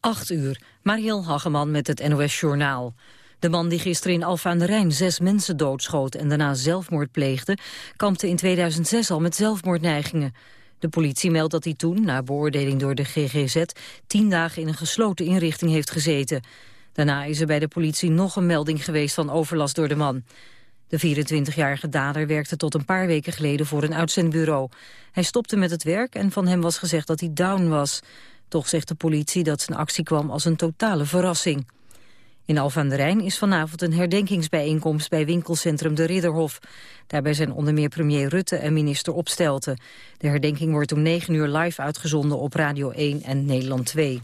8 uur, Mariel Hageman met het NOS Journaal. De man die gisteren in Alfa aan de Rijn zes mensen doodschoot en daarna zelfmoord pleegde, kampte in 2006 al met zelfmoordneigingen. De politie meldt dat hij toen, na beoordeling door de GGZ, tien dagen in een gesloten inrichting heeft gezeten. Daarna is er bij de politie nog een melding geweest van overlast door de man. De 24-jarige dader werkte tot een paar weken geleden voor een uitzendbureau. Hij stopte met het werk en van hem was gezegd dat hij down was. Toch zegt de politie dat zijn actie kwam als een totale verrassing. In Alphen aan de Rijn is vanavond een herdenkingsbijeenkomst bij winkelcentrum De Ridderhof. Daarbij zijn onder meer premier Rutte en minister Opstelten. De herdenking wordt om 9 uur live uitgezonden op Radio 1 en Nederland 2.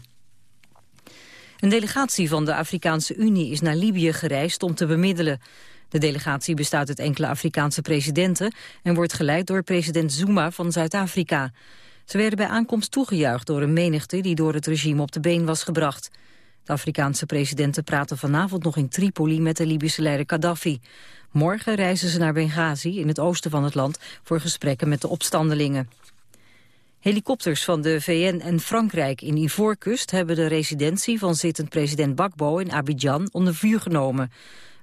Een delegatie van de Afrikaanse Unie is naar Libië gereisd om te bemiddelen. De delegatie bestaat uit enkele Afrikaanse presidenten... en wordt geleid door president Zuma van Zuid-Afrika. Ze werden bij aankomst toegejuicht door een menigte... die door het regime op de been was gebracht. De Afrikaanse presidenten praten vanavond nog in Tripoli... met de Libische leider Gaddafi. Morgen reizen ze naar Benghazi, in het oosten van het land... voor gesprekken met de opstandelingen. Helikopters van de VN en Frankrijk in Ivoorkust hebben de residentie van zittend president Bakbo in Abidjan onder vuur genomen.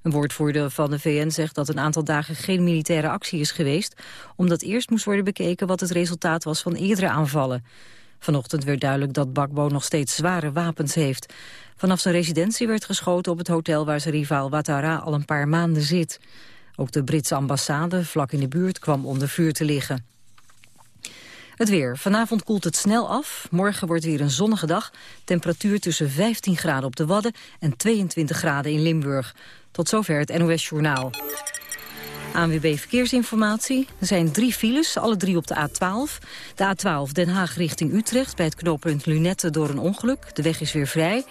Een woordvoerder van de VN zegt dat een aantal dagen geen militaire actie is geweest, omdat eerst moest worden bekeken wat het resultaat was van eerdere aanvallen. Vanochtend werd duidelijk dat Bakbo nog steeds zware wapens heeft. Vanaf zijn residentie werd geschoten op het hotel waar zijn rivaal Ouattara al een paar maanden zit. Ook de Britse ambassade vlak in de buurt kwam onder vuur te liggen. Het weer. Vanavond koelt het snel af. Morgen wordt weer een zonnige dag. Temperatuur tussen 15 graden op de Wadden en 22 graden in Limburg. Tot zover het NOS Journaal. ANWB Verkeersinformatie. Er zijn drie files, alle drie op de A12. De A12 Den Haag richting Utrecht bij het knooppunt Lunette door een ongeluk. De weg is weer vrij.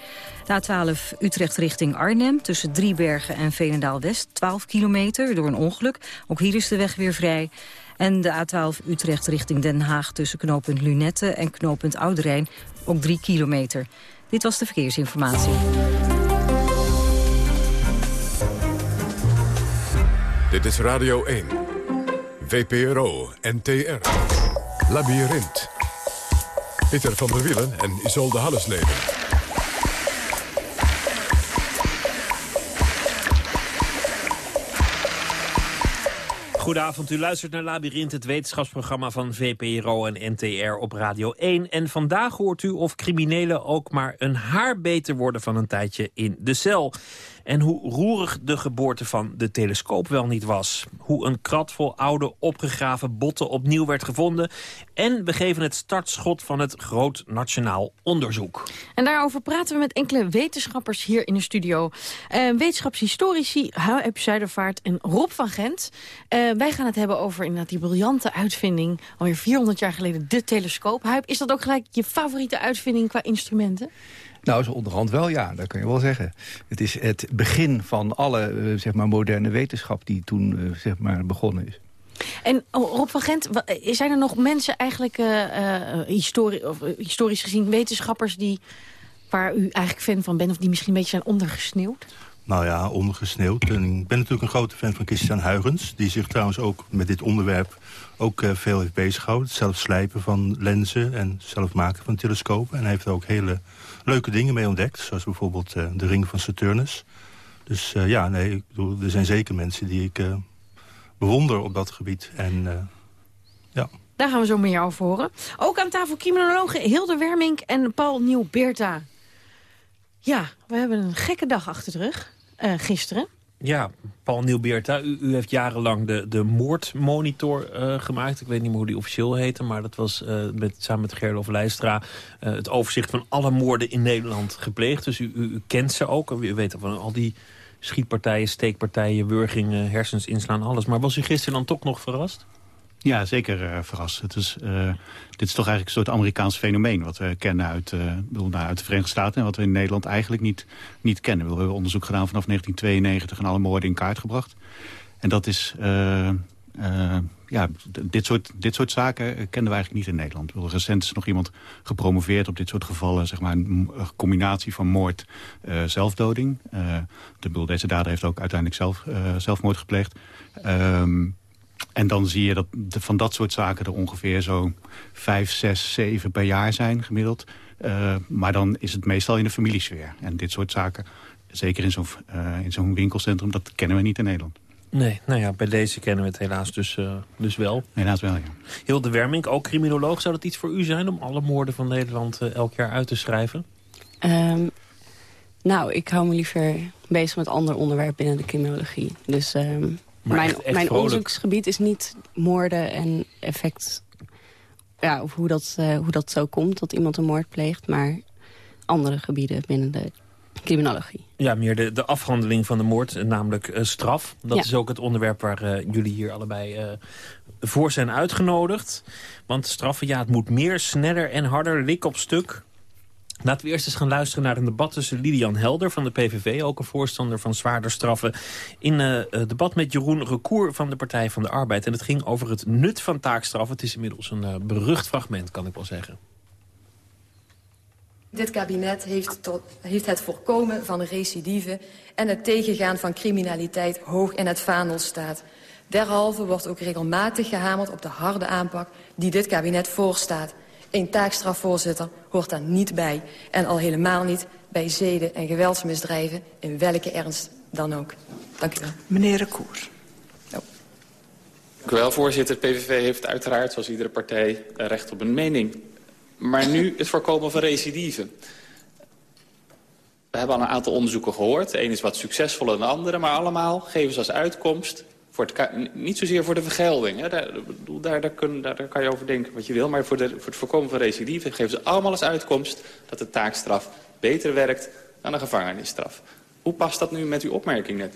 De A12 Utrecht richting Arnhem tussen Driebergen en Veenendaal-West. 12 kilometer door een ongeluk. Ook hier is de weg weer vrij. En de A12 Utrecht richting Den Haag tussen knooppunt Lunette en knooppunt Ouderijn. Ook 3 kilometer. Dit was de verkeersinformatie. Dit is Radio 1. VPRO NTR. Labyrinth. Pieter van der Wielen en Isolde Hallesleden. Goedenavond, u luistert naar Labyrinth, het wetenschapsprogramma van VPRO en NTR op Radio 1. En vandaag hoort u of criminelen ook maar een haar beter worden van een tijdje in de cel. En hoe roerig de geboorte van de telescoop wel niet was. Hoe een krat vol oude opgegraven botten opnieuw werd gevonden. En we geven het startschot van het Groot Nationaal Onderzoek. En daarover praten we met enkele wetenschappers hier in de studio. Uh, wetenschapshistorici Huip Zuidervaart en Rob van Gent. Uh, wij gaan het hebben over inderdaad die briljante uitvinding... alweer 400 jaar geleden, de telescoop. Huip, is dat ook gelijk je favoriete uitvinding qua instrumenten? Nou, zo onderhand wel, ja, dat kan je wel zeggen. Het is het begin van alle eh, zeg maar, moderne wetenschap die toen uh, zeg maar, begonnen is. En oh, Rob van Gent, eh, zijn er nog mensen eigenlijk histori of, historisch gezien wetenschappers... Die, waar u eigenlijk fan van bent of die misschien een beetje zijn ondergesneeuwd? Nou ja, ondergesneeuwd. Ik ben natuurlijk een grote fan van Christian Huygens... die zich trouwens ook met dit onderwerp ook uh, veel heeft bezighouden. Zelf slijpen van lenzen en zelf maken van telescopen. En hij heeft er ook hele leuke dingen mee ontdekt. Zoals bijvoorbeeld uh, de ring van Saturnus. Dus uh, ja, nee, er zijn zeker mensen die ik bewonder op dat gebied. En ja... Daar gaan we zo meer over horen. Ook aan tafel criminologen Hilde Wermink en Paul Nieuw-Beerta. Ja, we hebben een gekke dag achter de rug. gisteren. Ja, Paul Nieuwbeerta, u, u, heeft jarenlang de, de moordmonitor uh, gemaakt. Ik weet niet meer hoe die officieel heette, maar dat was uh, met, samen met Gerlof Leistra... Het overzicht van alle moorden in Nederland gepleegd. Dus u, u, kent ze ook. U weet van al die schietpartijen, steekpartijen, wurgingen, hersens inslaan, alles. Maar was u gisteren dan toch nog verrast? Ja, zeker uh, verrast. Het is, uh, dit is toch eigenlijk een soort Amerikaans fenomeen... wat we kennen uit, uh, uit de Verenigde Staten... en wat we in Nederland eigenlijk niet, niet kennen. We hebben onderzoek gedaan vanaf 1992 en alle moorden in kaart gebracht. En dat is... ja, dit soort, dit soort zaken kennen we eigenlijk niet in Nederland. Bedoel, recent is nog iemand gepromoveerd op dit soort gevallen. Zeg maar een combinatie van moord, zelfdoding. de, deze dader heeft ook uiteindelijk zelf, zelfmoord gepleegd. Ehm, en dan zie je dat van dat soort zaken er ongeveer zo vijf, zes, zeven per jaar zijn gemiddeld. maar dan is het meestal in de familiesfeer. En dit soort zaken, zeker in zo'n in zo'n winkelcentrum, dat kennen we niet in Nederland. Nee, nou ja, bij deze kennen we het helaas dus, dus wel. Helaas wel, ja. Hilde Wermink, ook criminoloog. Zou dat iets voor u zijn om alle moorden van Nederland elk jaar uit te schrijven? Um, nou, ik hou me liever bezig met ander onderwerp binnen de criminologie. Dus um, mijn, mijn onderzoeksgebied is niet moorden en effect... Ja, of hoe dat, uh, hoe dat zo komt dat iemand een moord pleegt... maar andere gebieden binnen de criminologie. Ja, meer de, de afhandeling van de moord, namelijk uh, straf. Dat is ook het onderwerp waar uh, jullie hier allebei voor zijn uitgenodigd. Want straffen, ja, het moet meer, sneller en harder, lik op stuk... Laten we eerst eens gaan luisteren naar een debat tussen Lilian Helder van de PVV... ook een voorstander van zwaarder straffen... in een uh, debat met Jeroen Recour van de Partij van de Arbeid. En het ging over het nut van taakstraffen. Het is inmiddels een uh, berucht fragment, kan ik wel zeggen. Dit kabinet heeft, tot, heeft het voorkomen van recidive... en het tegengaan van criminaliteit hoog in het vaandel staat. Derhalve wordt ook regelmatig gehamerd op de harde aanpak... die dit kabinet voorstaat... Een taakstrafvoorzitter hoort daar niet bij. En al helemaal niet bij zeden- en geweldsmisdrijven, in welke ernst dan ook. Dank u wel. Meneer Recour. Oh. Dank u wel, voorzitter. Het PVV heeft uiteraard, zoals iedere partij, recht op een mening. Maar nu het voorkomen van recidive. We hebben al een aantal onderzoeken gehoord. De een is wat succesvoller dan de andere, maar allemaal geven ze als uitkomst voor het, niet zozeer voor de vergelding. Hè. Daar, daar, daar, kun, daar, kan je over denken wat je wil. Maar voor, de, voor het voorkomen van recidive geven ze allemaal als uitkomst... dat de taakstraf beter werkt dan een gevangenisstraf. Hoe past dat nu met uw opmerking net?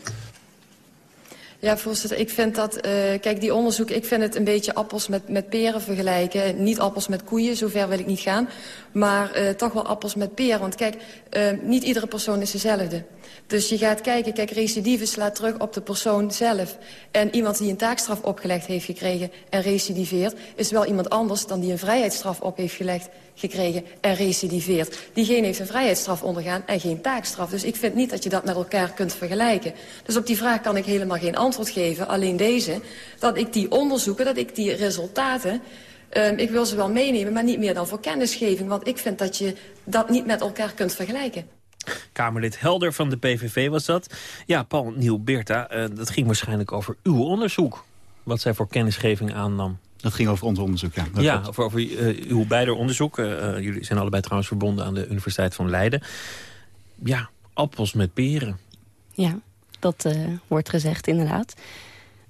Ja, voorzitter, ik vind dat, uh, kijk, die onderzoek, ik vind het een beetje appels met, met peren vergelijken. Niet appels met koeien, zover wil ik niet gaan. Maar uh, toch wel appels met peren. Want kijk, uh, niet iedere persoon is dezelfde. Dus je gaat kijken, kijk, recidive slaat terug op de persoon zelf. En iemand die een taakstraf opgelegd heeft gekregen en recidiveert... is wel iemand anders dan die een vrijheidsstraf op heeft gelegd gekregen en recidiveert. Diegene heeft een vrijheidsstraf ondergaan en geen taakstraf. Dus ik vind niet dat je dat met elkaar kunt vergelijken. Dus op die vraag kan ik helemaal geen antwoord geven. Alleen deze, dat ik die onderzoeken, dat ik die resultaten... Um, ik wil ze wel meenemen, maar niet meer dan voor kennisgeving. Want ik vind dat je dat niet met elkaar kunt vergelijken. Kamerlid Helder van de PVV was dat. Ja, Paul Nieuw-Beerta, uh, dat ging waarschijnlijk over uw onderzoek. Wat zij voor kennisgeving aannam. Dat ging over ons onderzoek, ja. ja, over, over uh, uw beide onderzoek. Uh, jullie zijn allebei trouwens verbonden aan de Universiteit van Leiden. Ja, appels met peren. Ja, dat uh, wordt gezegd inderdaad.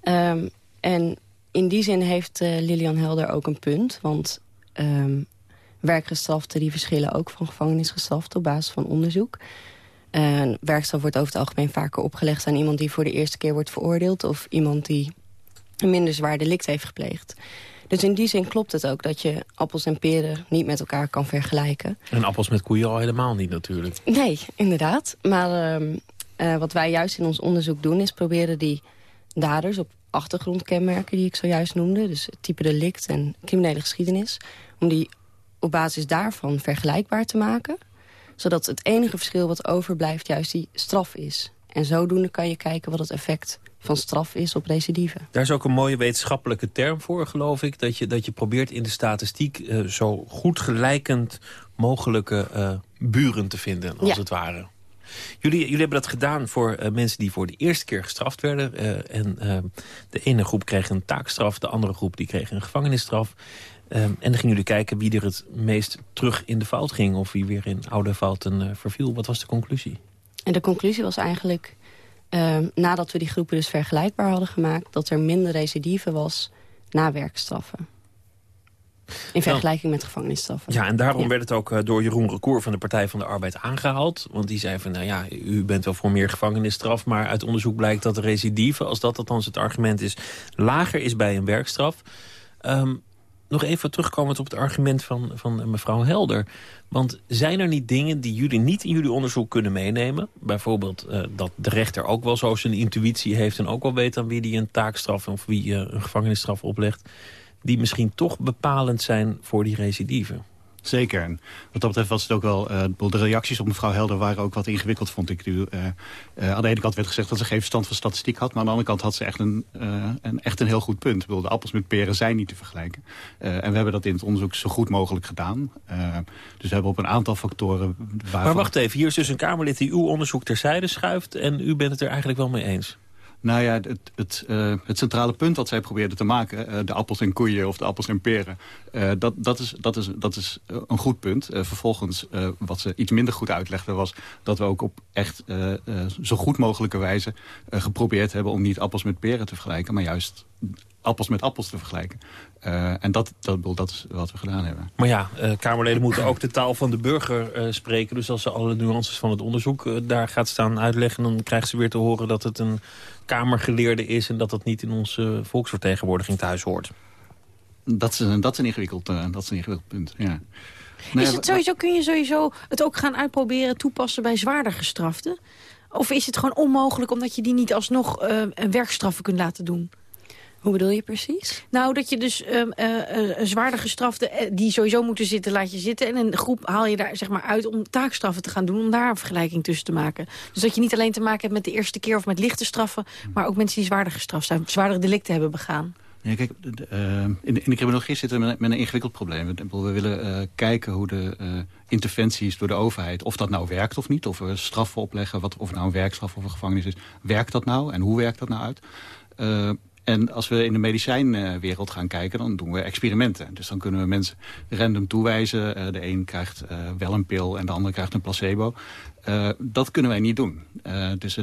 Um, en in die zin heeft Lilian Helder ook een punt. Want um, werkgestraften die verschillen ook van gevangenisgestraften op basis van onderzoek. Uh, werkstraf wordt over het algemeen vaker opgelegd aan iemand die voor de eerste keer wordt veroordeeld... of iemand die een minder zwaar delict heeft gepleegd. Dus in die zin klopt het ook dat je appels en peren niet met elkaar kan vergelijken. En appels met koeien al helemaal niet natuurlijk. Nee, inderdaad. Maar uh, uh, wat wij juist in ons onderzoek doen is proberen die daders op achtergrondkenmerken die ik zojuist noemde... dus type delict en criminele geschiedenis... om die op basis daarvan vergelijkbaar te maken. Zodat het enige verschil wat overblijft juist die straf is. En zodoende kan je kijken wat het effect van straf is op recidive. Daar is ook een mooie wetenschappelijke term voor, geloof ik. Dat je, dat je probeert in de statistiek uh, zo goed gelijkend mogelijke uh, buren te vinden, als ja. het ware. Jullie, jullie hebben dat gedaan voor uh, mensen die voor de eerste keer gestraft werden. en de ene groep kreeg een taakstraf, de andere groep die kreeg een gevangenisstraf. Um, en dan gingen jullie kijken wie er het meest terug in de fout ging... of wie weer in oude fouten uh, verviel. Wat was de conclusie? En de conclusie was eigenlijk, um, nadat we die groepen dus vergelijkbaar hadden gemaakt... dat er minder recidive was na werkstraffen. In vergelijking nou, met gevangenisstraffen. Ja, en daarom ja. werd het ook uh, door Jeroen Recour van de Partij van de Arbeid aangehaald. Want die zei van, nou ja, u bent wel voor meer gevangenisstraf... maar uit onderzoek blijkt dat de recidive, als dat althans het argument is... lager is bij een werkstraf... Um, nog even terugkomend op het argument van, van mevrouw Helder. Want zijn er niet dingen die jullie niet in jullie onderzoek kunnen meenemen? Bijvoorbeeld uh, dat de rechter ook wel zo zijn intuïtie heeft... en ook wel weet aan wie die een taakstraf of wie uh, een gevangenisstraf oplegt... die misschien toch bepalend zijn voor die recidive? Zeker. En wat dat betreft was het ook wel... Uh, de reacties op mevrouw Helder waren ook wat ingewikkeld, vond ik. Uh, aan de ene kant werd gezegd dat ze geen verstand van statistiek had... maar aan de andere kant had ze echt een, een echt een heel goed punt. Ik bedoel, de appels met peren zijn niet te vergelijken. en we hebben dat in het onderzoek zo goed mogelijk gedaan. dus we hebben op een aantal factoren... Waarvan... Maar wacht even, hier is dus een Kamerlid die uw onderzoek terzijde schuift... en u bent het er eigenlijk wel mee eens? Nou ja, het, het, uh, het, centrale punt wat zij probeerde te maken... Uh, de appels en koeien of de appels en peren... Uh, dat, dat, is, dat, is, dat is een goed punt. vervolgens, wat ze iets minder goed uitlegde... was dat we ook op echt zo goed mogelijke wijze... geprobeerd hebben om niet appels met peren te vergelijken... maar juist appels met appels te vergelijken. Uh, en dat, dat, dat is wat we gedaan hebben. Maar ja, uh, Kamerleden moeten ook de taal van de burger uh, spreken. Dus als ze alle nuances van het onderzoek daar gaat staan uitleggen... dan krijgen ze weer te horen dat het een kamergeleerde is... en dat dat niet in onze volksvertegenwoordiging thuis hoort. Dat is, een, dat is een, ingewikkeld, dat is een ingewikkeld punt, ja. Nee, is het sowieso, kun je sowieso het ook gaan uitproberen toepassen bij zwaarder gestraften? Of is het gewoon onmogelijk omdat je die niet alsnog een werkstraffen kunt laten doen? Hoe bedoel je precies? Nou, dat je dus um, uh, zwaarder gestraften die sowieso moeten zitten, laat je zitten. En een groep haal je daar zeg maar uit om taakstraffen te gaan doen, om daar een vergelijking tussen te maken. Dus dat je niet alleen te maken hebt met de eerste keer of met lichte straffen, maar ook mensen die zwaarder gestraft zijn, zwaardere delicten hebben begaan. Ja, kijk, uh, in, de, in de criminologie zitten we met, met, een ingewikkeld probleem. We, willen uh, kijken hoe de uh, interventies door de overheid... of dat nou werkt of niet, of we straffen opleggen... Wat, of het nou een werkstraf of een gevangenis is. Werkt dat nou en hoe werkt dat nou uit? En als we in de medicijnwereld gaan kijken, dan doen we experimenten. Dus dan kunnen we mensen random toewijzen. Uh, de een krijgt uh, wel een pil en de ander krijgt een placebo. Uh, dat kunnen wij niet doen. dus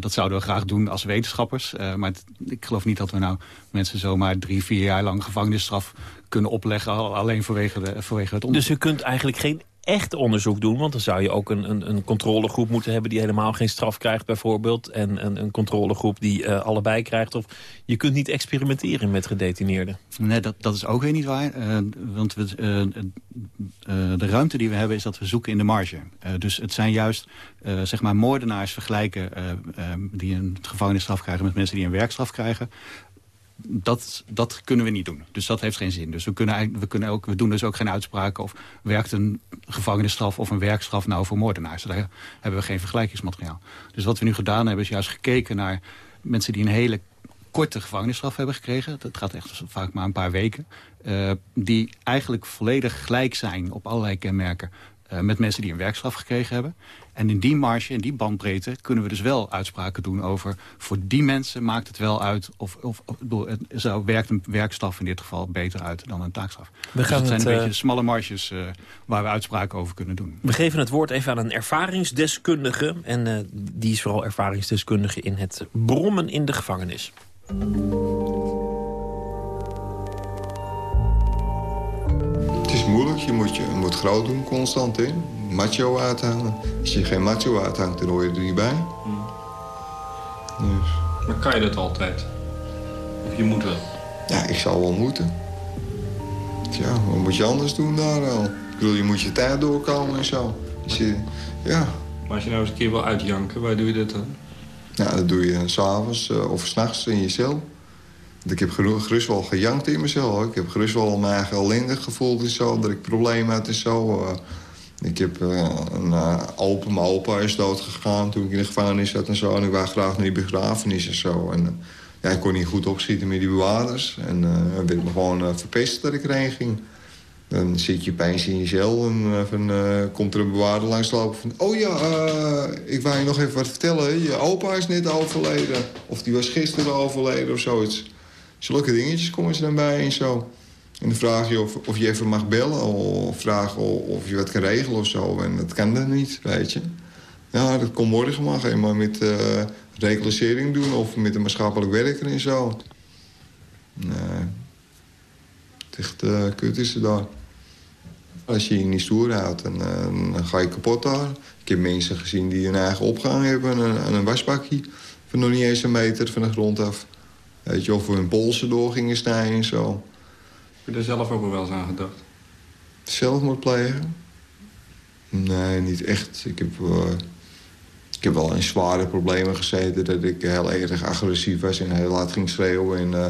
dat zouden we graag doen als wetenschappers. maar ik geloof niet dat we nou mensen zomaar drie, vier jaar lang gevangenisstraf kunnen opleggen. Alleen vanwege, vanwege het onderzoek. Dus u kunt eigenlijk geen echt onderzoek doen. Want dan zou je ook een, een, een controlegroep moeten hebben... die helemaal geen straf krijgt bijvoorbeeld. En een, een controlegroep die uh, allebei krijgt. Of je kunt niet experimenteren met gedetineerden. Nee, dat, dat is ook weer niet waar. Uh, want we, uh, de ruimte die we hebben is dat we zoeken in de marge. dus het zijn juist zeg maar moordenaars vergelijken... die een gevangenisstraf krijgen met mensen die een werkstraf krijgen dat, dat kunnen we niet doen. Dus dat heeft geen zin. Dus we, kunnen, we, kunnen ook, we doen dus ook geen uitspraken of werkt een gevangenisstraf of een werkstraf nou voor moordenaars. Daar hebben we geen vergelijkingsmateriaal. Dus wat we nu gedaan hebben is juist gekeken naar mensen die een hele korte gevangenisstraf hebben gekregen. Dat gaat echt vaak maar een paar weken. Uh, die eigenlijk volledig gelijk zijn op allerlei kenmerken uh, met mensen die een werkstraf gekregen hebben. En in die marge, in die bandbreedte, kunnen we dus wel uitspraken doen over... voor die mensen maakt het wel uit, of, of, of zou, werkt een werkstraf in dit geval beter uit dan een taakstraf. We dus gaan het zijn een beetje smalle marges uh, waar we uitspraken over kunnen doen. We geven het woord even aan een ervaringsdeskundige. En uh, die is vooral ervaringsdeskundige in het brommen in de gevangenis. Het is moeilijk, je moet, je moet groot doen constant in. Macho uithangen. Als je geen macho uithangt, dan hoor je er niet bij. Hmm. Dus. Maar kan je dat altijd? Of je moet wel? Ja, ik zal wel moeten. Tja, wat moet je anders doen daar al? Ik bedoel, je moet je tijd doorkomen en zo. Dus je, ja. Maar als je nou eens een keer wil uitjanken, waar doe je dat dan? Ja, dat doe je s'avonds uh, of s'nachts in je cel. Ik heb gerust wel gejankt in mezelf. Ik heb gerust wel mijn eigen ellendig gevoeld en zo. Dat ik problemen had en zo. Uh, ik heb uh, een uh, opa, mijn opa is dood gegaan toen ik in de gevangenis zat en zo. En ik wou graag naar die begrafenis en zo. En ja, ik kon niet goed opschieten met die bewaarders. En dan werd me gewoon verpest dat ik erheen ging. Dan zit je opeens in je cel en van, komt er een bewaarder langslopen van... Oh ja, ik wou je nog even wat vertellen. Je opa is net overleden. Of die was gisteren overleden of zoiets. Zulke dingetjes komen ze dan bij en zo. En dan vraag je of, of je even mag bellen of vraag of je wat kan regelen of zo. En dat kan dan niet, weet je. Ja, dat komt morgen maar. Ga maar met uh, reclassering doen of met een maatschappelijk werker en zo. Nee. Het echt uh, kut is het daar. Als je je niet stoer houdt, dan, uh, dan, ga je kapot daar. Ik heb mensen gezien die een eigen opgang hebben aan een, wasbakje. Van nog niet eens een meter van de grond af. Weet je, of hun polsen door gingen snijden en zo. Heb je er zelf ook wel eens aan gedacht? Zelfmoord plegen? Nee, niet echt. Ik heb, uh, ik heb wel in zware problemen gezeten... dat ik heel erg agressief was en heel laat ging schreeuwen. En uh,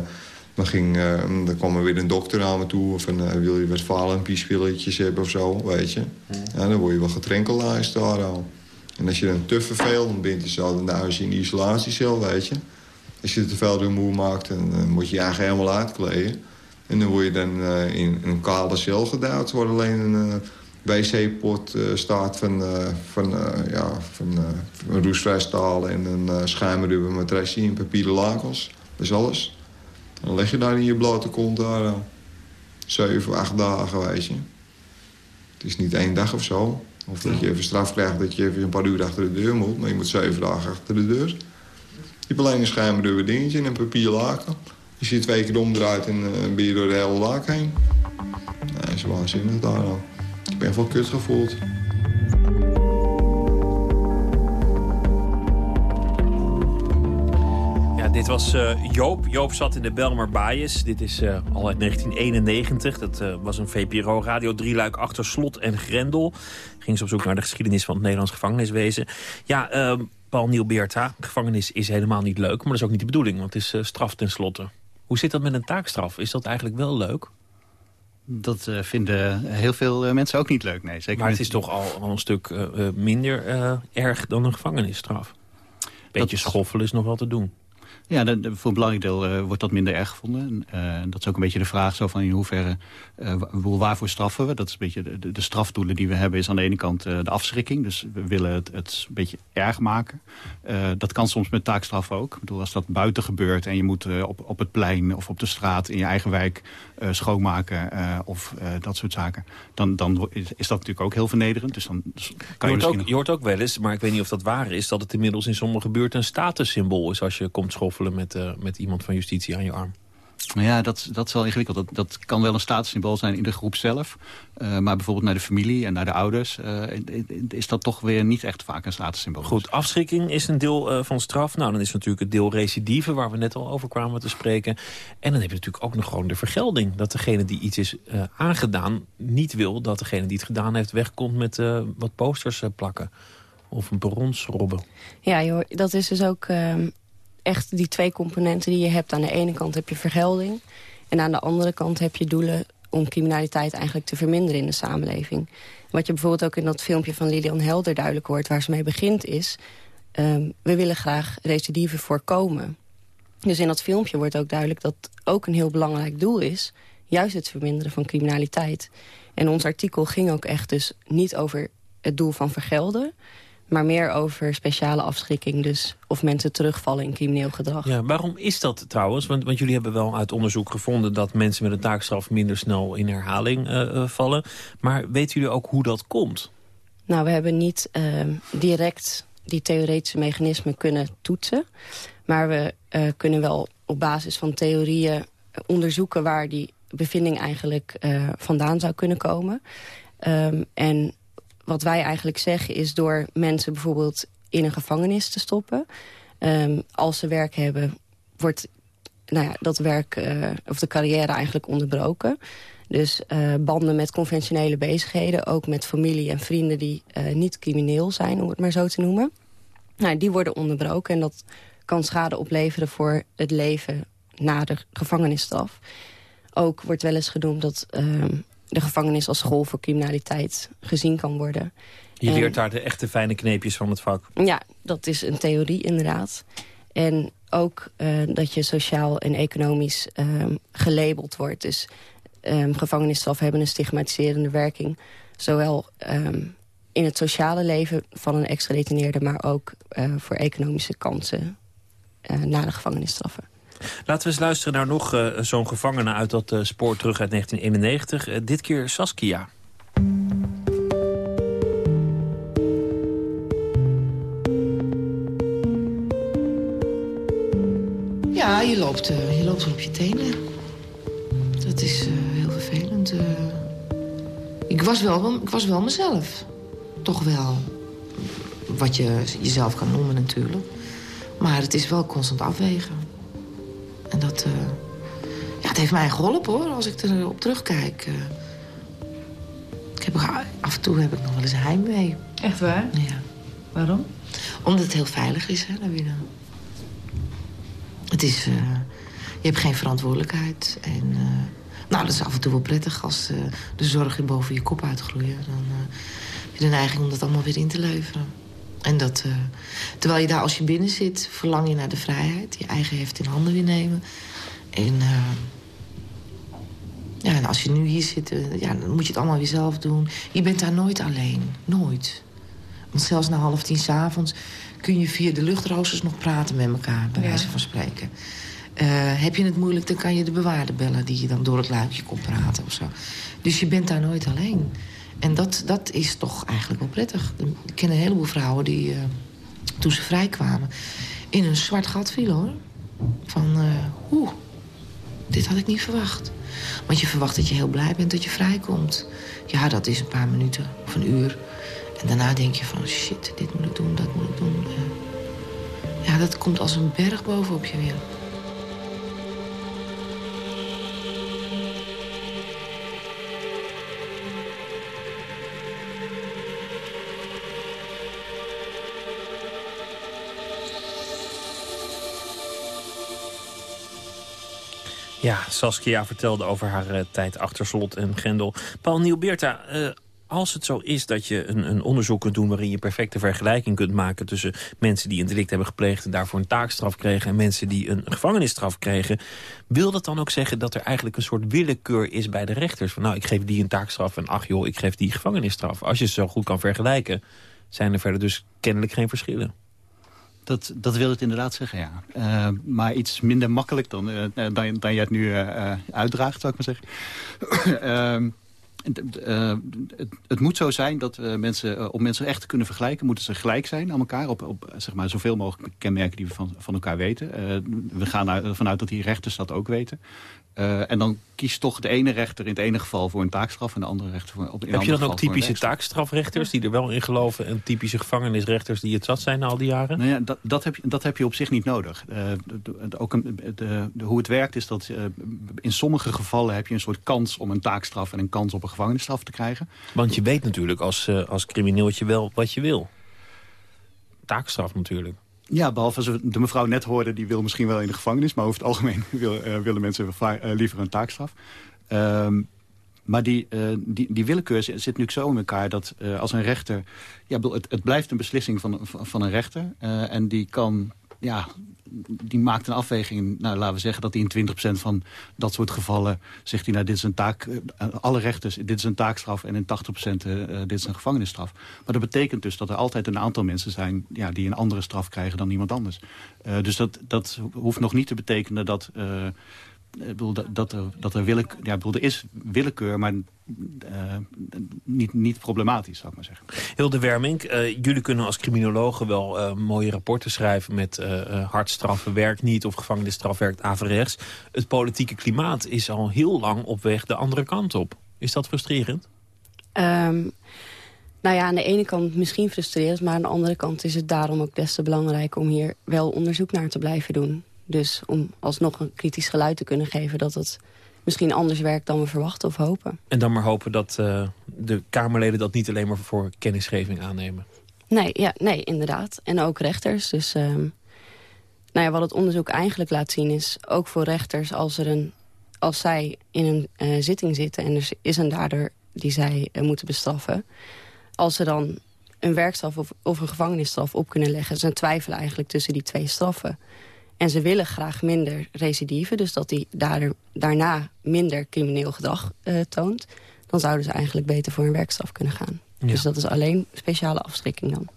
Dan, ging, uh, dan kwam er weer een dokter naar me toe. Van, uh, wil je wat valenpiespilletjes hebben of zo, weet je. Ja, dan word je wel getrenkelaars daar al. En als je dan te vervelend bent, is dan huis je in de isolatiecel, weet je. Als je te veel rumoer maakt, dan uh, moet je je eigenlijk helemaal uitkleden. En dan word je dan in een kale cel geduwd, waar alleen een wc-pot staat van, van, ja, van een roestvrij staal... en een schuimrubber matrasje in papieren lakens. Dat is alles. Dan leg je daar in je blote kont daar. Zeven, acht dagen, weet je. Het is niet één dag of zo. Of dat je even straf krijgt dat je even een paar uur achter de deur moet. Maar je moet zeven dagen achter de deur. Je hebt alleen een dingetje en een papier laken. Je zit twee keer omdraait en uh, ben je door de hele laak heen. Nee, dat is waanzinnig daar al. Ik ben wel kut gevoeld. Dit was uh, Joop. Joop zat in de Belmer Bias. Dit is uh, al uit 1991. Dat was een VPRO radio drieluik achter slot en grendel. Ging ze op zoek naar de geschiedenis van het Nederlands gevangeniswezen. Ja, ehm, Paul Niel Beerta, gevangenis is helemaal niet leuk. Maar dat is ook niet de bedoeling, want het is straf ten slotte. Hoe zit dat met een taakstraf? Is dat eigenlijk wel leuk? Dat vinden heel veel mensen ook niet leuk, nee. Zeker maar het is toch al, al een stuk minder erg dan een gevangenisstraf? Beetje dat... schoffelen is nog wel te doen. Ja, de, de, voor een belangrijk deel uh, wordt dat minder erg gevonden. Uh, dat is ook een beetje de vraag zo van in hoeverre, uh, waarvoor straffen we? Dat is een beetje de, de, strafdoelen die we hebben is aan de ene kant de afschrikking. Dus we willen het, het een beetje erg maken. dat kan soms met taakstraf ook. Ik bedoel, als dat buiten gebeurt en je moet op, op het plein of op de straat in je eigen wijk schoonmaken of dat soort zaken. Dan, dan is, is, dat natuurlijk ook heel vernederend. Dus dan kan je, je, hoort ook, je hoort ook wel eens, maar ik weet niet of dat waar is, dat het inmiddels in sommige buurten een statussymbool is als je komt met, uh, met iemand van justitie aan je arm. Ja, dat, dat is wel ingewikkeld. Dat, dat kan wel een statussymbool zijn in de groep zelf. Uh, maar bijvoorbeeld naar de familie en naar de ouders... Uh, is dat toch weer niet echt vaak een statussymbool. Goed, afschrikking is een deel uh, van straf. Nou, dan is natuurlijk het deel recidive... waar we net al over kwamen te spreken. En dan heb je natuurlijk ook nog gewoon de vergelding. Dat degene die iets is aangedaan niet wil... dat degene die het gedaan heeft wegkomt met wat posters plakken. Of een perronsrobben. Ja, joh, dat is dus ook ehm, echt die twee componenten die je hebt. Aan de ene kant heb je vergelding. En aan de andere kant heb je doelen om criminaliteit eigenlijk te verminderen in de samenleving. Wat je bijvoorbeeld ook in dat filmpje van Lilian Helder duidelijk hoort... waar ze mee begint is... Um, we willen graag recidive voorkomen. Dus in dat filmpje wordt ook duidelijk dat ook een heel belangrijk doel is... juist het verminderen van criminaliteit. En ons artikel ging ook echt dus niet over het doel van vergelden maar meer over speciale afschrikking. Dus of mensen terugvallen in crimineel gedrag. Ja, waarom is dat trouwens? Want, want jullie hebben wel uit onderzoek gevonden... dat mensen met een taakstraf minder snel in herhaling uh, vallen. Maar weten jullie ook hoe dat komt? Nou, we hebben niet uh, direct die theoretische mechanismen kunnen toetsen. Maar we uh, kunnen wel op basis van theorieën onderzoeken... waar die bevinding eigenlijk vandaan zou kunnen komen. Um, en wat wij eigenlijk zeggen is door mensen bijvoorbeeld in een gevangenis te stoppen. Um, als ze werk hebben, wordt nou ja, dat werk uh, of de carrière eigenlijk onderbroken. Dus uh, banden met conventionele bezigheden, ook met familie en vrienden die uh, niet crimineel zijn, om het maar zo te noemen. Nou, die worden onderbroken en dat kan schade opleveren voor het leven na de gevangenisstraf. Ook wordt wel eens genoemd dat ehm, de gevangenis als school voor criminaliteit gezien kan worden. Je leert daar de echte fijne kneepjes van het vak. Ja, dat is een theorie inderdaad. En ook uh, dat je sociaal en economisch um, gelabeld wordt. Dus um, gevangenisstraf hebben een stigmatiserende werking. Zowel um, in het sociale leven van een ex-gedetineerde... maar ook uh, voor economische kansen uh, na de gevangenisstraffen. Laten we eens luisteren naar nog uh, zo'n gevangene uit dat uh, spoor terug uit 1991. Uh, dit keer Saskia. Ja, je loopt, je loopt op je tenen. Dat is heel vervelend. ik, was wel, ik was wel mezelf. Toch wel. Wat je jezelf kan noemen natuurlijk. Maar het is wel constant afwegen. En dat, uh, ja, het heeft mij geholpen, hoor, als ik erop terugkijk. Uh, ik heb, af en toe heb ik nog wel eens heimwee. Echt waar? Ja. Waarom? Omdat het heel veilig is, hè, daar binnen. Het is... Uh, Je hebt geen verantwoordelijkheid. En uh, nou, dat is af en toe wel prettig als uh, de zorgen boven je kop uitgroeien. Dan heb je de neiging om dat allemaal weer in te leveren. En dat, terwijl je daar als je binnen zit, verlang je naar de vrijheid. Je eigen heft in handen weer nemen. En ja, en als je nu hier zit, ja, dan moet je het allemaal weer zelf doen. Je bent daar nooit alleen. Nooit. Want zelfs na half tien s'avonds kun je via de luchtroosters nog praten met elkaar, bij wijze van spreken. Heb je het moeilijk, dan kan je de bewaarder bellen... die je dan door het luikje komt praten of zo. Dus je bent daar nooit alleen. En dat, dat is toch eigenlijk wel prettig. Ik ken een heleboel vrouwen die, uh, toen ze vrijkwamen... in een zwart gat vielen, hoor. Van, uh, oeh, dit had ik niet verwacht. Want je verwacht dat je heel blij bent dat je vrijkomt. Ja, dat is een paar minuten of een uur. En daarna denk je van, shit, dit moet ik doen, dat moet ik doen. Ja, dat komt als een berg bovenop je weer. Ja, Saskia vertelde over haar uh, tijd achter slot en grendel. Paul Nieuwbeerta, uh, als het zo is dat je een, een, onderzoek kunt doen... waarin je perfecte vergelijking kunt maken tussen mensen die een delict hebben gepleegd... en daarvoor een taakstraf kregen en mensen die een gevangenisstraf kregen... wil dat dan ook zeggen dat er eigenlijk een soort willekeur is bij de rechters? Van nou, ik geef die een taakstraf en ach joh, ik geef die gevangenisstraf. Als je ze zo goed kan vergelijken, zijn er verder dus kennelijk geen verschillen. Dat, dat wil het inderdaad zeggen, ja. Uh, maar iets minder makkelijk dan, uh, dan, dan je het nu uitdraagt, zou ik maar zeggen. Ehm, het, het, moet zo zijn dat mensen, om mensen echt te kunnen vergelijken... moeten ze gelijk zijn aan elkaar op, op zeg maar, zoveel mogelijk kenmerken die we van, van elkaar weten. we gaan ervan uit dat die rechters dat ook weten. Uh, en dan kiest toch de ene rechter in het ene geval voor een taakstraf... en de andere rechter voor op Heb je dan ook typische taakstrafrechters die er wel in geloven... en typische gevangenisrechters die het zat zijn al die jaren? Nou ja, dat, dat, heb, je, dat heb je op zich niet nodig. Uh, de, ook een, de, de, hoe het werkt is dat uh, in sommige gevallen heb je een soort kans... om een taakstraf en een kans op een gevangenisstraf te krijgen. Want je weet natuurlijk als, als crimineeltje wel wat je wil. Taakstraf natuurlijk. Ja, behalve als we de mevrouw net hoorden, die wil misschien wel in de gevangenis... maar over het algemeen wil, uh, willen mensen uh, liever een taakstraf. Um, maar die, uh, die, die willekeur zit, zit nu zo in elkaar dat als een rechter... Ja, het, het blijft een beslissing van, van een rechter. en die kan ja, die maakt een afweging. Nou, laten we zeggen dat hij in 20% van dat soort gevallen zegt hij... nou, dit is een taak, uh, alle rechters, dit is een taakstraf... en in 80% uh, uh, dit is een gevangenisstraf. Maar dat betekent dus dat er altijd een aantal mensen zijn... Ja, die een andere straf krijgen dan iemand anders. Dus dat, dat hoeft nog niet te betekenen dat... bedoel, dat, dat, er, dat er, willekeur, ja, bedoel, er is willekeur, maar uh, niet, niet problematisch, zou ik maar zeggen. Hilde Wermink, uh, jullie kunnen als criminologen wel uh, mooie rapporten schrijven... met hardstraffen werkt niet of gevangenisstraf werkt averechts. Het politieke klimaat is al heel lang op weg de andere kant op. Is dat frustrerend? Um, nou ja, aan de ene kant misschien frustrerend... maar aan de andere kant is het daarom ook des te belangrijk... om hier wel onderzoek naar te blijven doen. Dus om alsnog een kritisch geluid te kunnen geven... dat het misschien anders werkt dan we verwachten of hopen. En dan maar hopen dat uh, de Kamerleden dat niet alleen maar voor kennisgeving aannemen. Nee, ja, nee inderdaad. En ook rechters. Dus uh, nou ja, wat het onderzoek eigenlijk laat zien is... ook voor rechters als, er een, als zij in een uh, zitting zitten... en er is een dader die zij uh, moeten bestraffen... als ze dan een werkstraf of, of een gevangenisstraf op kunnen leggen... ze twijfelen eigenlijk tussen die twee straffen... En ze willen graag minder recidive, dus dat hij daar, daarna minder crimineel gedrag uh, toont. Dan zouden ze eigenlijk beter voor een werkstraf kunnen gaan. Ja. Dus dat is alleen speciale afschrikking dan.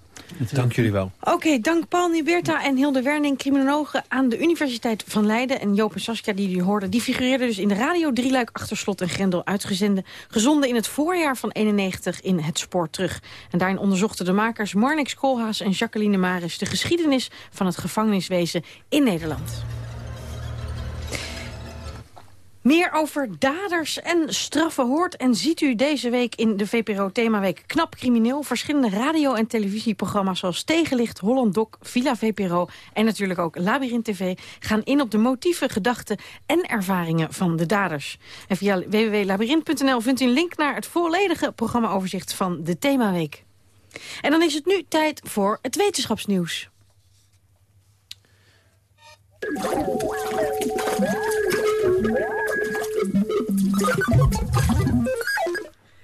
Dank jullie wel. Oké, dank Paul Nieberta en Hilde Werning, criminologen aan de Universiteit van Leiden. En Joop en Saskia, die jullie hoorden, die figureerden dus in de radio Drieluik Achterslot en Grendel uitgezenden. Gezonden in het voorjaar van 91 in Het Spoor Terug. En daarin onderzochten de makers Marnix Koolhaas en Jacqueline Maris de geschiedenis van het gevangeniswezen in Nederland. Meer over daders en straffen hoort en ziet u deze week in de VPRO Themaweek Knap Crimineel. Verschillende radio- en televisieprogramma's zoals Tegenlicht, Holland Doc, Villa VPRO en natuurlijk ook Labyrinth TV gaan in op de motieven, gedachten en ervaringen van de daders. En via www.labyrinth.nl vindt u een link naar het volledige programmaoverzicht van de Themaweek. En dan is het nu tijd voor het wetenschapsnieuws.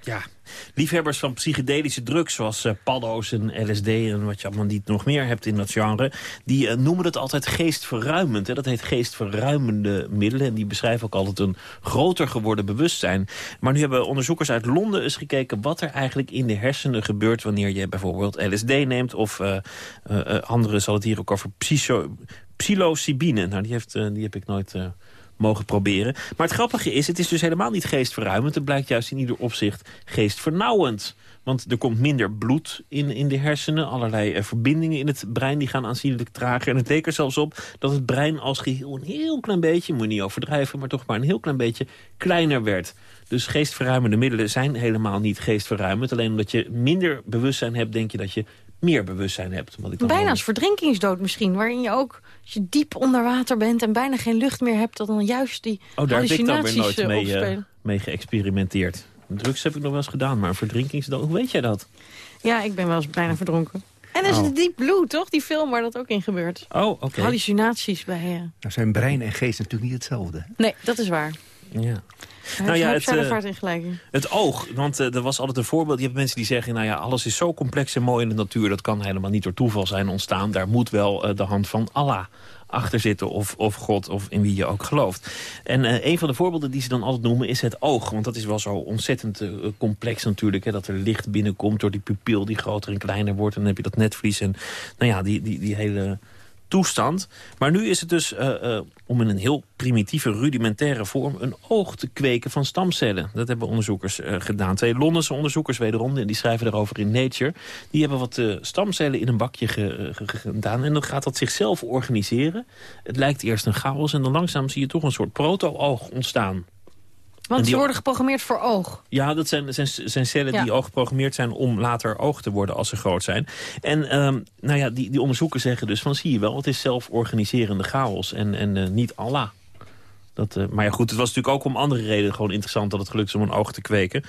Ja, liefhebbers van psychedelische drugs zoals uh, paddo's en LSD en wat je allemaal niet nog meer hebt in dat genre, die uh, noemen het altijd geestverruimend. Hè? Dat heet geestverruimende middelen en die beschrijven ook altijd een groter geworden bewustzijn. Maar nu hebben onderzoekers uit Londen eens gekeken wat er eigenlijk in de hersenen gebeurt wanneer je bijvoorbeeld LSD neemt of uh, anderen zal het hier ook over psilocybine. Nou, die, heeft, die heb ik nooit mogen proberen. Maar het grappige is, het is dus helemaal niet geestverruimend. Het blijkt juist in ieder opzicht geestvernauwend. Want er komt minder bloed in, in de hersenen. Allerlei eh, verbindingen in het brein die gaan aanzienlijk trager. En het leek er zelfs op dat het brein als geheel een heel klein beetje... moet niet overdrijven, maar toch maar een heel klein beetje kleiner werd. Dus geestverruimende middelen zijn helemaal niet geestverruimend. Alleen omdat je minder bewustzijn hebt, denk je dat je meer bewustzijn hebt. Ik dan bijna als verdrinkingsdood misschien, waarin je ook als je diep onder water bent en bijna geen lucht meer hebt... dat dan juist die Oh, daar heb ik dan weer nooit eh, mee, uh, mee geëxperimenteerd. Drugs heb ik nog wel eens gedaan, maar verdrinkingsdood, hoe weet jij dat? Ja, ik ben wel eens bijna verdronken. En er is Oh. een Deep Blue, toch? Die film waar dat ook in gebeurt. Oh, oké. Hallucinaties bij... eh, Nou zijn brein en geest natuurlijk niet hetzelfde. hè? Nee, dat is waar. Ja. Nou ja, het, eh. Het oog, want eh, er was altijd een voorbeeld. Je hebt mensen die zeggen, nou ja, alles is zo complex en mooi in de natuur. Dat kan helemaal niet door toeval zijn ontstaan. Daar moet wel eh, de hand van Allah achter zitten of, of God of in wie je ook gelooft. En een van de voorbeelden die ze dan altijd noemen is het oog. Want dat is wel zo ontzettend complex natuurlijk. Hè, dat er licht binnenkomt door die pupil die groter en kleiner wordt. En dan heb je dat netvlies en nou ja, die, die, die hele toestand. Maar nu is het dus eh, eh, om in een heel primitieve, rudimentaire vorm... een oog te kweken van stamcellen. Dat hebben onderzoekers eh, gedaan. Twee Londense onderzoekers wederom, en die schrijven daarover in Nature. Die hebben wat stamcellen in een bakje ge- ge- ge- gedaan. En dan gaat dat zichzelf organiseren. Het lijkt eerst een chaos en dan langzaam zie je toch een soort proto-oog ontstaan. Want ze worden geprogrammeerd voor oog. Ja, dat zijn, zijn, zijn cellen Ja. die al geprogrammeerd zijn om later oog te worden als ze groot zijn. En ehm, nou ja, die, die onderzoekers zeggen dus van zie je wel, het is zelforganiserende chaos en, en eh, niet Allah. Dat, eh, maar ja, goed, het was natuurlijk ook om andere redenen gewoon interessant dat het gelukt is om een oog te kweken.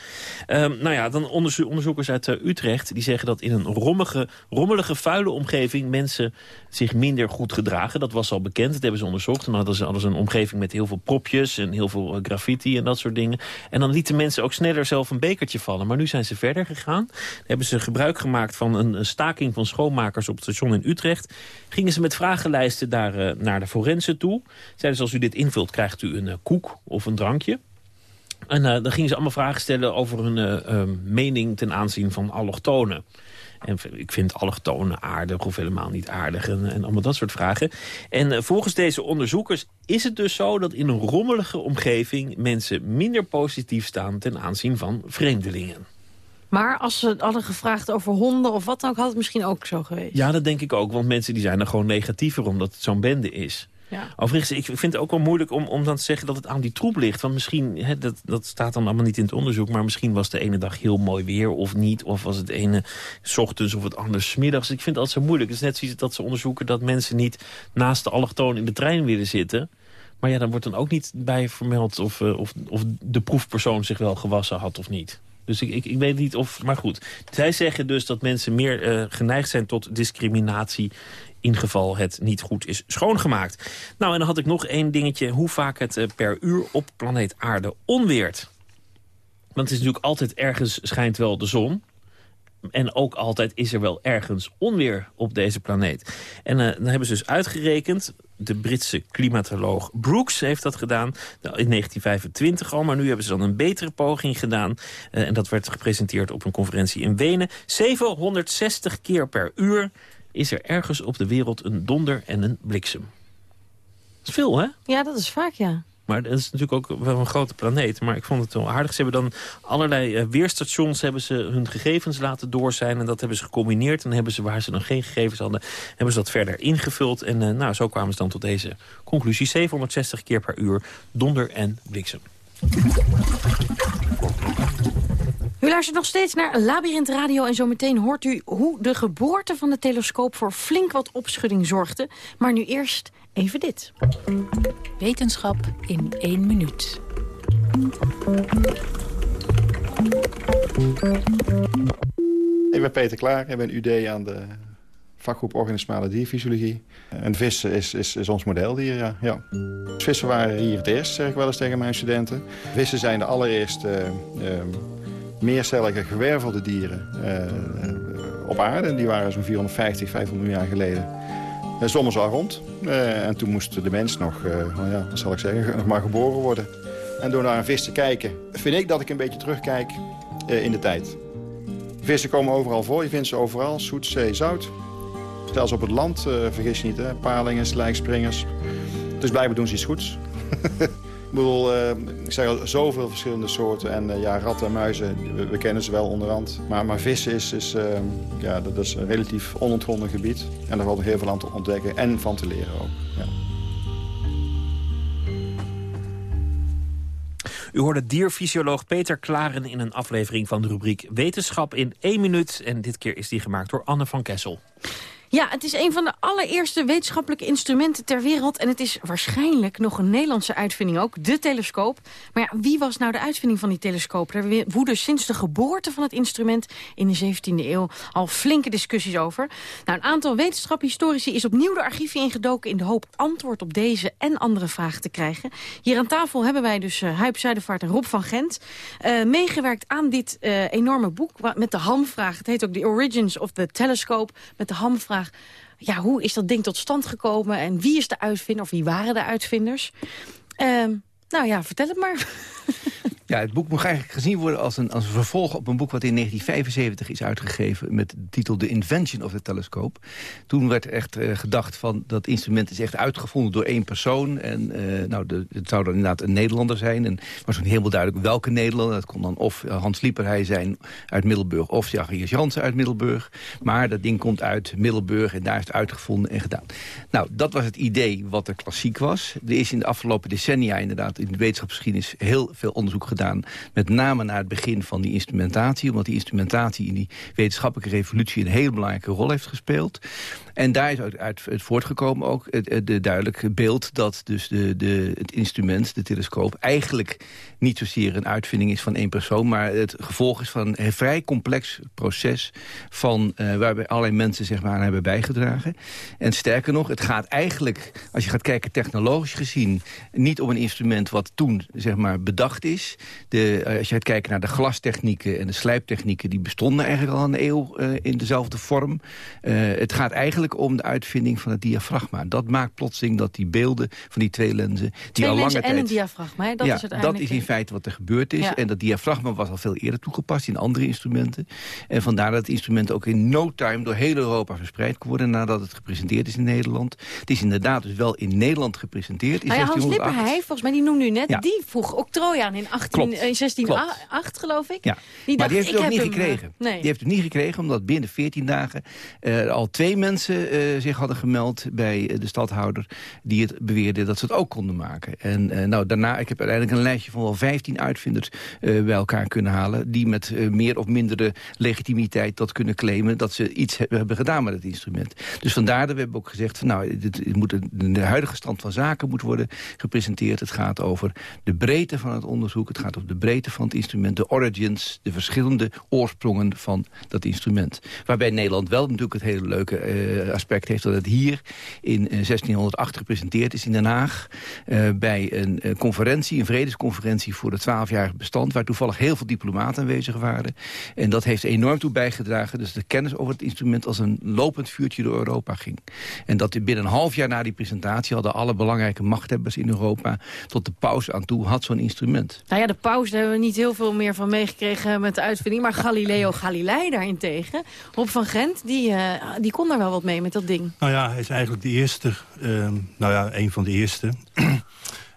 Ehm, nou ja, dan onderzo- onderzoekers uit eh, Utrecht die zeggen dat in een rommige, rommelige, vuile omgeving mensen zich minder goed gedragen. Dat was al bekend, dat hebben ze onderzocht. Dan hadden ze, hadden ze een omgeving met heel veel propjes en heel veel eh, graffiti en dat soort dingen. En dan lieten mensen ook sneller zelf een bekertje vallen. Maar nu zijn ze verder gegaan. Hebben ze gebruik gemaakt van een, staking van schoonmakers op het station in Utrecht. Gingen ze met vragenlijsten daar, eh, naar de forensen toe. Zeiden ze als u dit invult krijgt u een eh, koek of een drankje. En dan gingen ze allemaal vragen stellen over hun mening ten aanzien van allochtonen. En ik vind allochtonen aardig of helemaal niet aardig en, en allemaal dat soort vragen. En eh, volgens deze onderzoekers is het dus zo dat in een rommelige omgeving mensen minder positief staan ten aanzien van vreemdelingen. Maar als ze hadden gevraagd over honden of wat dan ook... had het misschien ook zo geweest. Ja, dat denk ik ook, want mensen die zijn er gewoon negatiever omdat het zo'n bende is. Ja. Overigens, ik vind het ook wel moeilijk om, om dan te zeggen dat het aan die troep ligt. Want misschien, hè, dat, dat staat dan allemaal niet in het onderzoek... maar misschien was de ene dag heel mooi weer of niet. Of was het ene ochtends of het andere middags. Ik vind altijd zo moeilijk. Het is net zoiets dat ze onderzoeken dat mensen niet naast de allochtoon in de trein willen zitten... Maar ja, dan wordt dan ook niet bij vermeld of, eh, of, of de proefpersoon zich wel gewassen had of niet. Dus ik, ik, weet niet of... Maar goed, zij zeggen dus dat mensen meer eh, geneigd zijn tot discriminatie... in geval het niet goed is schoongemaakt. Nou, en dan had ik nog één dingetje. Hoe vaak het eh, per uur op planeet Aarde onweert. Want het is natuurlijk altijd ergens schijnt wel de zon. En ook altijd is er wel ergens onweer op deze planeet. En eh, dan hebben ze dus uitgerekend... de Britse klimatoloog Brooks heeft dat gedaan nou, in 1925 al... maar nu hebben ze dan een betere poging gedaan. Eh, en dat werd gepresenteerd op een conferentie in Wenen. 760 keer per uur is er ergens op de wereld een donder en een bliksem. Dat is veel, hè? Ja, dat is vaak, ja. Maar dat is natuurlijk ook wel een grote planeet. Maar ik vond het wel aardig. Ze hebben dan allerlei eh, weerstations hebben ze hun gegevens laten doorzijn. En dat hebben ze gecombineerd. En hebben ze, waar ze nog geen gegevens hadden, hebben ze dat verder ingevuld. En eh, nou, zo kwamen ze dan tot deze conclusie. 760 keer per uur donder en bliksem. U luistert nog steeds naar Labyrinth Radio en zometeen hoort u hoe de geboorte van de telescoop voor flink wat opschudding zorgde. Maar nu eerst even dit. Wetenschap in één minuut. Ik ben Peter Klaar, ik ben UD aan de vakgroep organismale dierfysiologie. En vissen is, is, is ons modeldier, ja. ja. Vissen waren hier het eerst, zeg ik wel eens tegen mijn studenten. Vissen zijn de allereerste uh, meercellige gewervelde dieren uh, op aarde. Die waren zo'n 450, 500 jaar geleden. Uh, soms al rond. en toen moest de mens nog, nou ja, wat zal ik zeggen, nog maar geboren worden. En door naar een vis te kijken, vind ik dat ik een beetje terugkijk in de tijd. Vissen komen overal voor, je vindt ze overal. Zoet, zee, zout. Zelfs op het land, vergis je niet, hè? palingen, slijkspringers. Dus blijkbaar doen ze iets goeds. bedoel, uh, ik zeg al, zoveel verschillende soorten. En uh, ja, ratten en muizen, we, kennen ze wel onderhand. Maar, maar vissen is, is, ja, dat is een relatief onontgonnen gebied. En daar valt nog heel veel aan te ontdekken en van te leren ook. Ja. U hoorde dierfysioloog Peter Klaren in een aflevering van de rubriek Wetenschap in één minuut. En dit keer is die gemaakt door Anne van Kessel. Ja, het is een van de allereerste wetenschappelijke instrumenten ter wereld. En het is waarschijnlijk nog een Nederlandse uitvinding ook, de telescoop. Maar ja, wie was nou de uitvinding van die telescoop? Daar woeden sinds de geboorte van het instrument in de 17e eeuw al flinke discussies over. Nou, een aantal wetenschaphistorici is opnieuw de archieven ingedoken... in de hoop antwoord op deze en andere vragen te krijgen. Hier aan tafel hebben wij dus uh, Huip Zuidervaart en Rob van Gent... Uh, meegewerkt aan dit uh, enorme boek met de hamvraag. Het heet ook The Origins of the Telescope, met de hamvraag ja, hoe is dat ding tot stand gekomen en wie is de uitvinder of wie waren de uitvinders? Uh, nou ja, vertel het maar. Ja, het boek moet eigenlijk gezien worden als een, als een vervolg op een boek... wat in 1975 is uitgegeven met de titel The Invention of the Telescope. Toen werd echt uh, gedacht van dat instrument is echt uitgevonden door één persoon. En uh, nou, de, het zou dan inderdaad een Nederlander zijn. En was toen helemaal duidelijk welke Nederlander. Dat kon dan of Hans Lieperhey zijn uit Middelburg... of Jagiers Jansen uit Middelburg. Maar dat ding komt uit Middelburg en daar is het uitgevonden en gedaan. Nou, dat was het idee wat er klassiek was. Er is in de afgelopen decennia inderdaad in de wetenschapsgeschiedenis... heel veel onderzoek gedaan Met name naar het begin van die instrumentatie. Omdat die instrumentatie in die wetenschappelijke revolutie... een hele belangrijke rol heeft gespeeld. En daar is uit, uit voortgekomen ook het, het de duidelijke beeld... dat dus de, de, het instrument, de telescoop... eigenlijk niet zozeer een uitvinding is van één persoon... maar het gevolg is van een vrij complex proces... Van, uh, waarbij allerlei mensen zeg maar, aan hebben bijgedragen. En sterker nog, het gaat eigenlijk, als je gaat kijken technologisch gezien... niet om een instrument wat toen zeg maar, bedacht is. De, uh, als je gaat kijken naar de glastechnieken en de slijptechnieken... die bestonden eigenlijk al een eeuw uh, in dezelfde vorm. het gaat eigenlijk om de uitvinding van het diafragma. Dat maakt plotseling dat die beelden van die twee lenzen... Die twee al lange lenzen tijd, en een diafragma, dat ja, is dat is in feite wat er gebeurd is. Ja. En dat diafragma was al veel eerder toegepast in andere instrumenten. En vandaar dat het instrument ook in no time door heel Europa verspreid kon worden... nadat het gepresenteerd is in Nederland. Het is inderdaad dus wel in Nederland gepresenteerd in nou ja, Hans 1608. Lipperheij, volgens mij, die noemde u net... Ja. die vroeg octrooi aan in, 18, Klopt. eh, 1608, geloof ik. Ja. Die maar dacht, die heeft het ook niet hem, eh, gekregen. nee. Die heeft het niet gekregen omdat binnen 14 dagen eh, al twee mensen eh, zich hadden gemeld bij de stadhouder die het beweerden dat ze het ook konden maken. En nou, daarna, ik heb uiteindelijk een lijstje van wel 15 uitvinders bij elkaar kunnen halen die met meer of mindere legitimiteit dat kunnen claimen dat ze iets he- hebben gedaan met het instrument. Dus vandaar dat we hebben ook gezegd van nou, dit, moet de huidige stand van zaken moet worden gepresenteerd. Het gaat over de breedte van het onderzoek, het gaat over de breedte van het instrument, de origins, de verschillende oorsprongen van dat instrument. Waarbij Nederland wel natuurlijk het hele leuke eh, aspect heeft dat het hier in eh, 1608 gepresenteerd is in Den Haag. eh, bij een eh, conferentie, een vredesconferentie voor het 12-jarige bestand. Waar toevallig heel veel diplomaten aanwezig waren. En dat heeft enorm toe bijgedragen. Dus de kennis over het instrument als een lopend vuurtje door Europa ging. En dat binnen een half jaar na die presentatie hadden alle belangrijke machthebbers in Europa tot de paus aan toe had zo'n instrument. Nou ja, paus, daar hebben we niet heel veel meer van meegekregen met de uitvinding. Maar Galileo Galilei daarentegen, Rob van Gent, die, eh, die kon daar wel wat mee met dat ding. Nou ja, hij is eigenlijk de eerste, ehm, nou ja, een van de eerste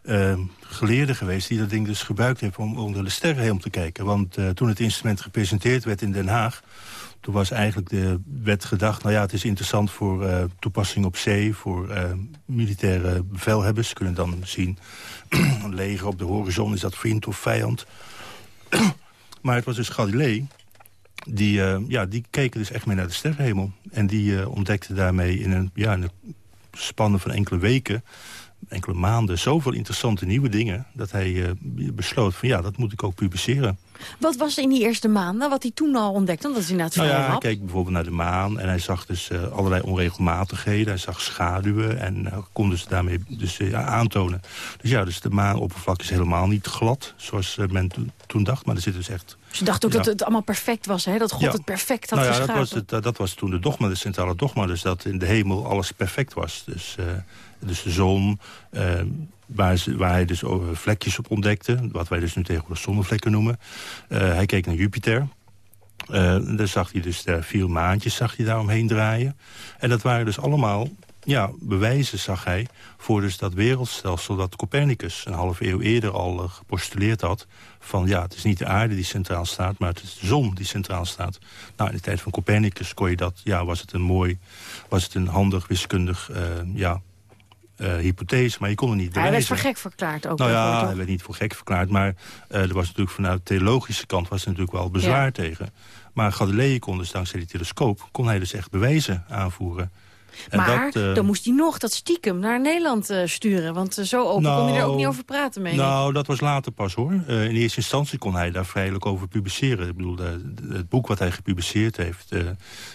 ehm, geleerden geweest... die dat ding dus gebruikt heeft om onder de sterrenhemel te kijken. Want eh, toen het instrument gepresenteerd werd in Den Haag... toen was eigenlijk de wet gedacht... nou ja, het is interessant voor eh, toepassing op zee... voor eh, militaire bevelhebbers. Kunnen dan zien, een leger op de horizon, is dat vriend of vijand... maar het was dus Galilei die, ja, die keken dus echt mee naar de sterrenhemel. En die ontdekte daarmee in een, ja, in een spanne van enkele weken... enkele maanden, zoveel interessante nieuwe dingen... dat hij eh, besloot van ja, dat moet ik ook publiceren. Wat was in die eerste maanden, wat hij toen al ontdekte? Want dat is inderdaad Nou ja, hij keek bijvoorbeeld naar de maan en hij zag dus eh, allerlei onregelmatigheden. Hij zag schaduwen en uh, kon dus daarmee dus, uh, aantonen. Dus ja, dus de maanoppervlak is helemaal niet glad, zoals men to toen dacht. Maar er zit dus echt... Ze dacht ook ja. dat het allemaal perfect was, hè? dat God ja. het perfect had nou ja, geschapen. Dat was, het, dat was toen de dogma, de centrale dogma. Dus dat in de hemel alles perfect was. Dus, dus de zon... Waar, ze, waar, hij dus vlekjes op ontdekte. Wat wij dus nu tegenwoordig zonnevlekken noemen. Uh, hij keek naar Jupiter. Uh, daar zag hij dus vier maandjes zag hij daar omheen draaien. En dat waren dus allemaal ja, bewijzen, zag hij... voor dus dat wereldstelsel dat Copernicus een half eeuw eerder al uh, gepostuleerd had... van ja, het is niet de aarde die centraal staat, maar het is de zon die centraal staat. Nou, in de tijd van Copernicus kon je dat, ja, was het een mooi... was het een handig wiskundig, ja, uh, hypothese, maar je kon het niet bewijzen. Hij werd voor gek verklaard ook. Nou ja, hij werd niet voor gek verklaard, maar uh, er was natuurlijk vanuit de theologische kant was er natuurlijk wel bezwaar ja. tegen. Maar Galilei kon dus dankzij die telescoop, kon hij dus echt bewijzen aanvoeren. Maar dat, uh, dan moest hij nog dat stiekem naar Nederland uh, sturen. Want uh, zo open nou, kon hij er ook niet over praten mee. Nou, dat was later pas hoor. in eerste instantie kon hij daar vrijelijk over publiceren. Ik bedoel, het boek wat hij gepubliceerd heeft...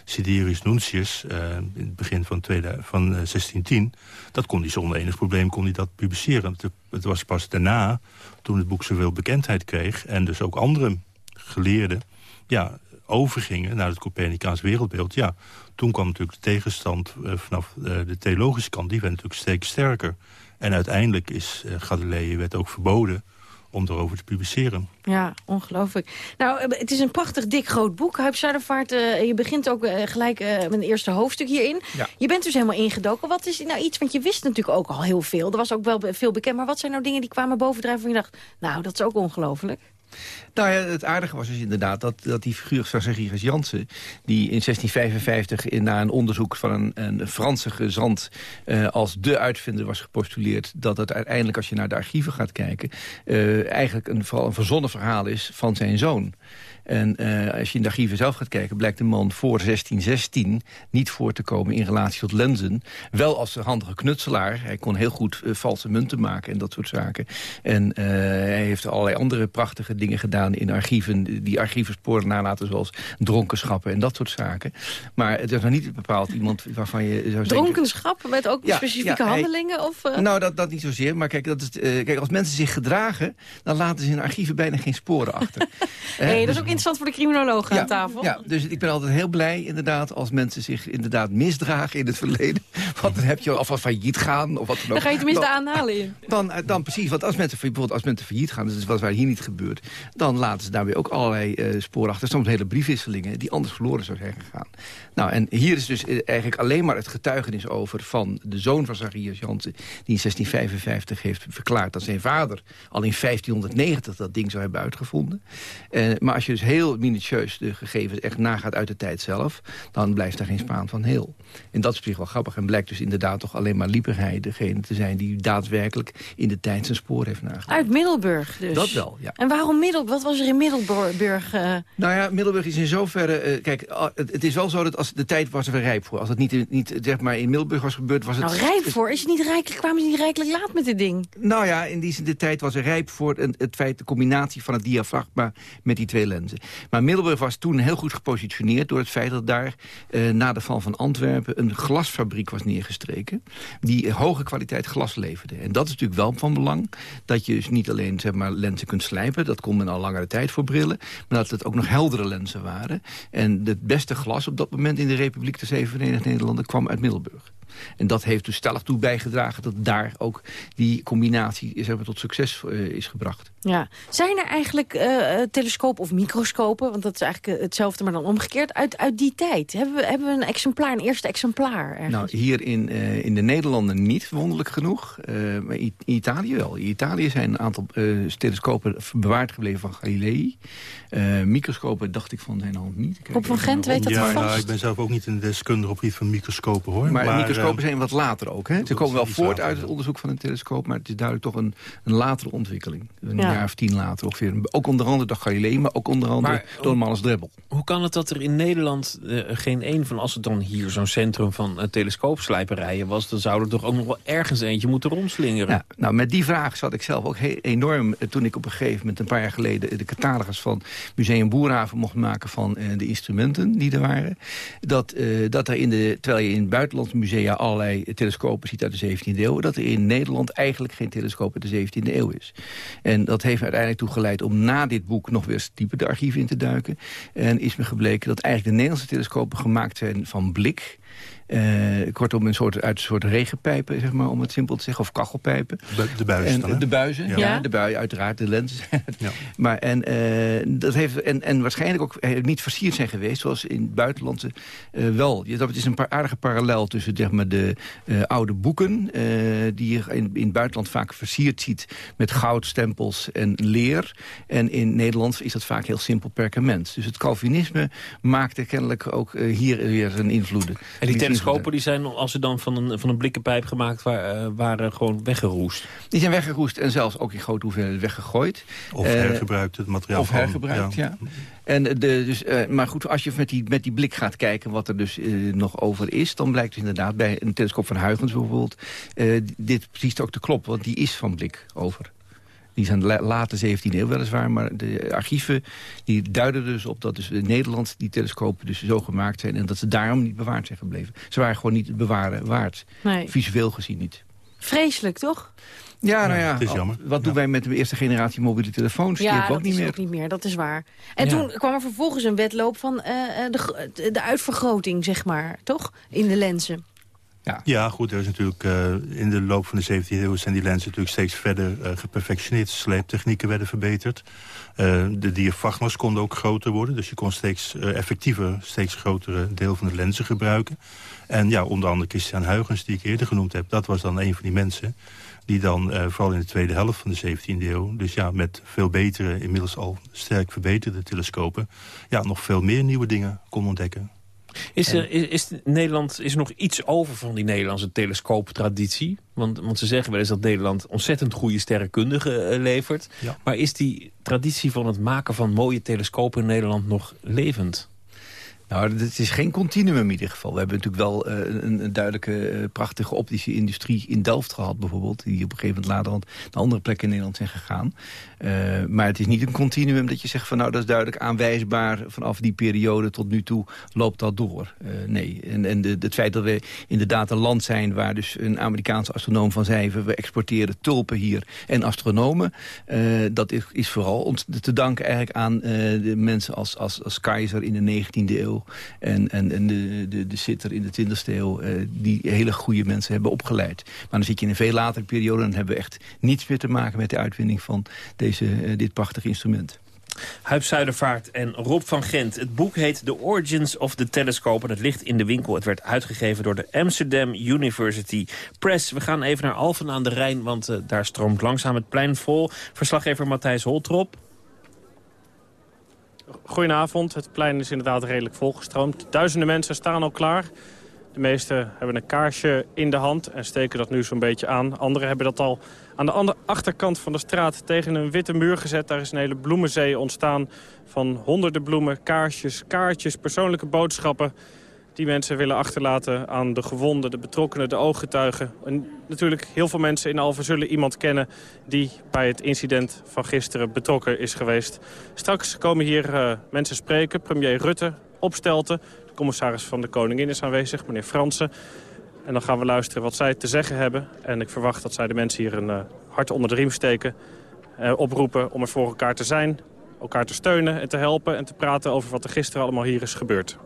Siderius Nuncius, in het begin van, tweede, van 1610... dat kon hij zonder enig probleem kon hij dat publiceren. Het, het was pas daarna, toen het boek zoveel bekendheid kreeg... en dus ook andere geleerden... ja, overgingen naar het Copernicaans wereldbeeld... ja, toen kwam natuurlijk de tegenstand uh, vanaf uh, de theologische kant. Die werd natuurlijk steeds sterker. En uiteindelijk is uh, Galilei werd ook verboden om erover te publiceren. Ja, ongelooflijk. Nou, het is een prachtig dik groot boek, Huip Zuidervaart. je begint ook gelijk met een eerste hoofdstuk hierin. Ja. Je bent dus helemaal ingedoken. Wat is nou iets, want je wist natuurlijk ook al heel veel. Er was ook wel veel bekend. Maar wat zijn nou dingen die kwamen bovendrijven van je dacht... nou, dat is ook ongelooflijk. Nou het aardige was dus inderdaad dat, dat die figuur van Zacharias Jansen... die in 1655 in, na een onderzoek van een, een Franse gezant... Uh, als de uitvinder was gepostuleerd... dat het uiteindelijk, als je naar de archieven gaat kijken... Uh, eigenlijk een, vooral een verzonnen verhaal is van zijn zoon. En uh, als je in de archieven zelf gaat kijken... blijkt de man voor 1616 niet voor te komen in relatie tot lenzen. Wel als een handige knutselaar. Hij kon heel goed uh, valse munten maken en dat soort zaken. En uh, hij heeft allerlei andere prachtige dingen gedaan in archieven... die archieven sporen nalaten zoals dronkenschappen en dat soort zaken. Maar het is nog niet bepaald iemand waarvan je zou Dronkenschap met ook Ja, specifieke ja, hij- handelingen? Of, Nou, dat, dat niet zozeer. Maar kijk, dat is, eh, kijk, als mensen zich gedragen... dan laten ze in archieven bijna geen sporen achter. Hey, dat Dus- is ook interessant voor de criminologen aan tafel. ja, dus ik ben altijd heel blij inderdaad als mensen zich inderdaad misdragen in het verleden. Want dan heb je of wat failliet gaan of wat dan ook. Dan ga je tenminste dan, aanhalen in. dan, eh, dan precies, want als mensen, bijvoorbeeld als mensen failliet gaan, is wat waar hier niet gebeurt, dan laten ze daarbij ook allerlei eh, sporen achter. Soms hele briefwisselingen die anders verloren zou zijn gegaan. Nou, en hier is dus eh, eigenlijk alleen maar het getuigenis over van de zoon van Zacharias Jansen, die in 1655 heeft verklaard dat zijn vader al in 1590 dat ding zou hebben uitgevonden. Eh, maar als je dus heel minutieus de gegevens echt nagaat uit de tijd zelf, dan blijft daar geen spaan van heel. En dat is op zich wel grappig. En blijkt dus inderdaad toch alleen maar Lieperhei degene te zijn die daadwerkelijk in de tijd zijn spoor heeft nagedacht. Uit Middelburg dus. Dat wel, ja. En waarom Middelburg? Wat was er in Middelburg? eh, Nou ja, Middelburg is in zoverre... kijk, het, het is wel zo dat als de tijd was er rijp voor. Als het niet, in- niet zeg maar, in Middelburg was gebeurd, was het... nou, rijp voor. Is het niet rijkelijk, kwamen ze niet rijkelijk laat met dit ding? Nou ja, in die zin, de tijd was er rijp voor het, het feit... de combinatie van het diafragma met die twee lenzen. Maar Middelburg was toen heel goed gepositioneerd... door het feit dat daar eh, na de val van Antwerpen... een glasfabriek was neergestreken... die hoge kwaliteit glas leverde. En dat is natuurlijk wel van belang... dat je dus niet alleen zeg maar, lenzen kunt slijpen... dat kon men al langere tijd voor brillen... maar dat het ook nog heldere lenzen waren. En het beste glas op dat moment in de Republiek... de Zeven Verenigde Nederlanden kwam uit Middelburg. En dat heeft dus stellig toe bijgedragen... dat daar ook die combinatie zeg maar, tot succes eh, is gebracht. Ja. Zijn er eigenlijk eh, telescopen of microscopen, want dat is eigenlijk hetzelfde, maar dan omgekeerd, uit, uit die tijd? Hebben we, hebben we een exemplaar, een eerste exemplaar? ergens? Nou, hier in, eh, in de Nederlanden niet, wonderlijk genoeg. Eh, maar in Italië wel. In Italië zijn een aantal eh, telescopen bewaard gebleven van Galilei. Eh, microscopen dacht ik van zijn hand niet. Ik Rob van Gent weet dat ja, Rob. nou, ik ben zelf ook niet een deskundige op het gebied van microscopen, hoor. Maar, Maar, microscopen telescopen zijn wat later ook. Hè? Ze komen wel voort uit het onderzoek van een telescoop... maar het is duidelijk toch een, een latere ontwikkeling. Een Ja. jaar of tien later ongeveer. Ook onder andere door Galilei, maar ook onder andere Maar- door Malles Drebbel. Hoe kan het dat er in Nederland eh, geen één van... als het dan hier zo'n centrum van uh, telescoopslijperijen was... dan zou er toch ook nog wel ergens eentje moeten rondslingeren? Ja, nou, met die vraag zat ik zelf ook heel enorm... eh, toen ik op een gegeven moment een paar jaar geleden... de catalogus van Museum Boerhaven mocht maken... van eh, de instrumenten die er waren. Dat, eh, dat er in de, terwijl je in buitenlandse musea allerlei telescopen ziet uit de 17e eeuw... dat er in Nederland eigenlijk geen telescoop uit de 17e eeuw is. En dat heeft uiteindelijk toe geleid om na dit boek... nog weer dieper de archieven in te duiken. En is me gebleken dat eigenlijk de Nederlandse telescopen gemaakt zijn van blik... Eh, kortom, een soort, uit een soort regenpijpen, zeg maar, om het simpel te zeggen. Of kachelpijpen. De buizen En, dan? De buizen, ja. Ja. de buien, uiteraard, de lens. maar, en, eh, dat heeft, en, en waarschijnlijk ook eh, niet versierd zijn geweest... zoals in het buitenlandse eh, wel. Je- Dat is een paar aardige parallel tussen zeg maar, de eh, oude boeken... eh, die je in, in het buitenland vaak versierd ziet... met goud, stempels en leer. En in Nederland is dat vaak heel simpel perkament. Dus het Calvinisme maakte kennelijk ook hier weer zijn invloeden. En die telescopen die zijn, als ze dan van een, van een blikkenpijp gemaakt waren, eh, waren gewoon weggeroest. Die zijn weggeroest en zelfs ook in grote hoeveelheden weggegooid. Of Eh, hergebruikt, het materiaal Of van- hergebruikt, ja. ja. En de, dus, eh, maar goed, als je met die, met die blik gaat kijken wat er dus nog over is... dan blijkt dus inderdaad bij een telescoop van Huygens bijvoorbeeld... eh, dit precies ook te kloppen, want die is van blik over. Die zijn la- late 17e eeuw weliswaar, maar de archieven die duiden dus op dat dus in Nederland die telescopen dus zo gemaakt zijn... en dat ze daarom niet bewaard zijn gebleven. Ze waren gewoon niet het bewaren waard, Nee. visueel gezien niet. Vreselijk, toch? Ja, nou ja, het is jammer. wat doen wij met de eerste generatie mobiele telefoons? die Ja, hebben we dat ook niet is meer. ook niet meer, dat is waar. En Ja. toen kwam er vervolgens een wedloop van eh, eh, de, de uitvergroting, zeg maar, toch? In de lenzen. Ja. goed, er is natuurlijk eh, in de loop van de 17e eeuw zijn die lenzen natuurlijk steeds verder eh, geperfectioneerd. Sleeptechnieken werden verbeterd. Eh, de diafragma's konden ook groter worden. Dus je kon steeds effectiever, steeds grotere deel van de lenzen gebruiken. En ja, onder andere Christian Huygens, die ik eerder genoemd heb, dat was dan een van die mensen die dan vooral in de tweede helft van de 17e eeuw... dus ja, met veel betere, inmiddels al sterk verbeterde telescopen... ja, nog veel meer nieuwe dingen kon ontdekken. Is, er, is, is Nederland is er nog iets over van die Nederlandse telescooptraditie? Want, want ze zeggen wel eens dat Nederland ontzettend goede sterrenkundigen eh, levert. Ja. Maar is die traditie van het maken van mooie telescopen in Nederland nog levend? Nou, het is geen continuum in ieder geval. We hebben natuurlijk wel eh, een, een duidelijke, eh, prachtige optische industrie in Delft gehad bijvoorbeeld. Die op een gegeven moment laterhand naar andere plekken in Nederland zijn gegaan. Eh, maar het is niet een continuum dat je zegt van nou dat is duidelijk aanwijsbaar. Vanaf die periode tot nu toe loopt dat door. Nee, en, en de, het feit dat we inderdaad een land zijn waar dus een Amerikaanse astronoom van zei... we exporteren tulpen hier en astronomen. dat is, is vooral te danken eigenlijk aan de mensen als, als, als keizer in de 19e eeuw... en, en, en de, de, de Sitter in de 20e eeuw... eh, die hele goede mensen hebben opgeleid. Maar dan zit je in een veel latere periode... en dan hebben we echt niets meer te maken met de uitvinding van deze, eh, dit prachtige instrument. Huip Zuidervaart en Rob van Gent. Het boek heet The Origins of the Telescope en het ligt in de winkel. Het werd uitgegeven door de Amsterdam University Press. We gaan even naar Alphen aan de Rijn, want eh, daar stroomt langzaam het plein vol. Verslaggever Matthijs Holtrop. Goedenavond, het plein is inderdaad redelijk volgestroomd. Duizenden mensen staan al klaar. De meesten hebben een kaarsje in de hand en steken dat nu zo'n beetje aan. Anderen hebben dat al aan de andere achterkant van de straat tegen een witte muur gezet. Daar is een hele bloemenzee ontstaan van honderden bloemen, kaarsjes, kaartjes, persoonlijke boodschappen die mensen willen achterlaten aan de gewonden, de betrokkenen, de ooggetuigen. En natuurlijk heel veel mensen in Alphen zullen iemand kennen... die bij het incident van gisteren betrokken is geweest. Straks komen hier eh, mensen spreken. Premier Rutte, Opstelten, de commissaris van de Koningin is aanwezig, meneer Fransen. En dan gaan we luisteren wat zij te zeggen hebben. En ik verwacht dat zij de mensen hier een eh, hart onder de riem steken. eh, oproepen om er voor elkaar te zijn, elkaar te steunen en te helpen... en te praten over wat er gisteren allemaal hier is gebeurd.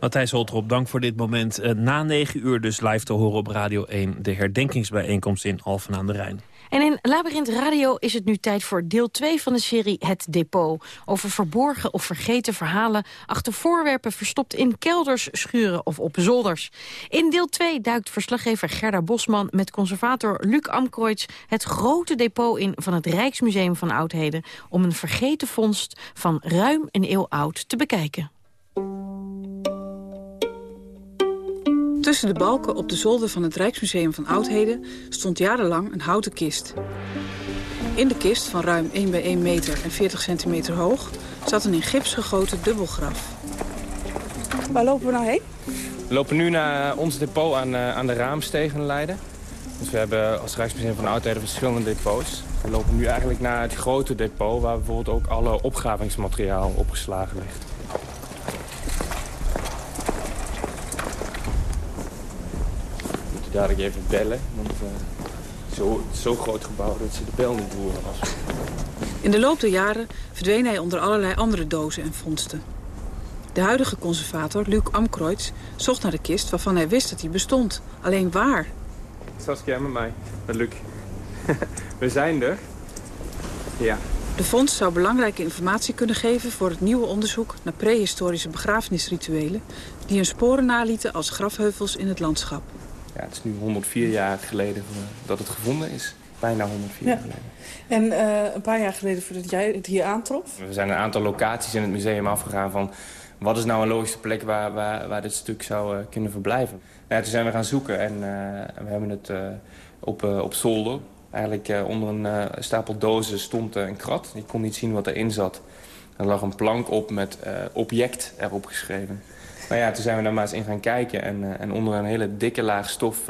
Matthijs Holtrop, dank voor dit moment. Eh, na negen uur dus live te horen op Radio 1... de herdenkingsbijeenkomst in Alphen aan de Rijn. En in Labyrinth Radio is het nu tijd voor deel 2 van de serie Het Depot. Over verborgen of vergeten verhalen achter voorwerpen verstopt in kelders, schuren of op zolders. In deel 2 duikt verslaggever Gerda Bosman met conservator Luc Amkroits het grote depot in van het Rijksmuseum van Oudheden om een vergeten vondst van ruim een eeuw oud te bekijken. Tussen de balken op de zolder van het Rijksmuseum van Oudheden stond jarenlang een houten kist. In de kist van ruim 1 bij 1 meter en 40 centimeter hoog zat een in gips gegoten dubbelgraf. Waar lopen we nou heen? We lopen nu naar ons depot aan, uh, aan de Raamstegen Leiden. Dus we hebben als Rijksmuseum van Oudheden verschillende depots. We lopen nu eigenlijk naar het grote depot... waar bijvoorbeeld ook alle opgravingsmateriaal opgeslagen ligt. We moeten dadelijk even bellen, want uh, zo, zo groot gebouw dat ze de bel niet horen. Als... In de loop der jaren verdween hij onder allerlei andere dozen en vondsten. De huidige conservator, Luc Amkreutz, zocht naar de kist waarvan hij wist dat hij bestond. Alleen waar? Saskia met mij, met Luc. We zijn er. Ja. De fonds zou belangrijke informatie kunnen geven voor het nieuwe onderzoek naar prehistorische begrafenisrituelen die hun sporen nalieten als grafheuvels in het landschap. Ja, het is nu 104 jaar geleden dat het gevonden is. Bijna 104 jaar geleden. En uh, een paar jaar geleden voordat jij het hier aantrof? We zijn een aantal locaties in het museum afgegaan van wat is nou een logische plek waar, waar, waar dit stuk zou uh, kunnen verblijven. Nou, ja, toen zijn we gaan zoeken en uh, we hebben het op, op zolder. Eigenlijk onder een stapel dozen stond een krat. Je kon niet zien wat erin zat. Er lag een plank op met object erop geschreven. Maar ja, toen zijn we daar maar eens in gaan kijken. En, en onder een hele dikke laag stof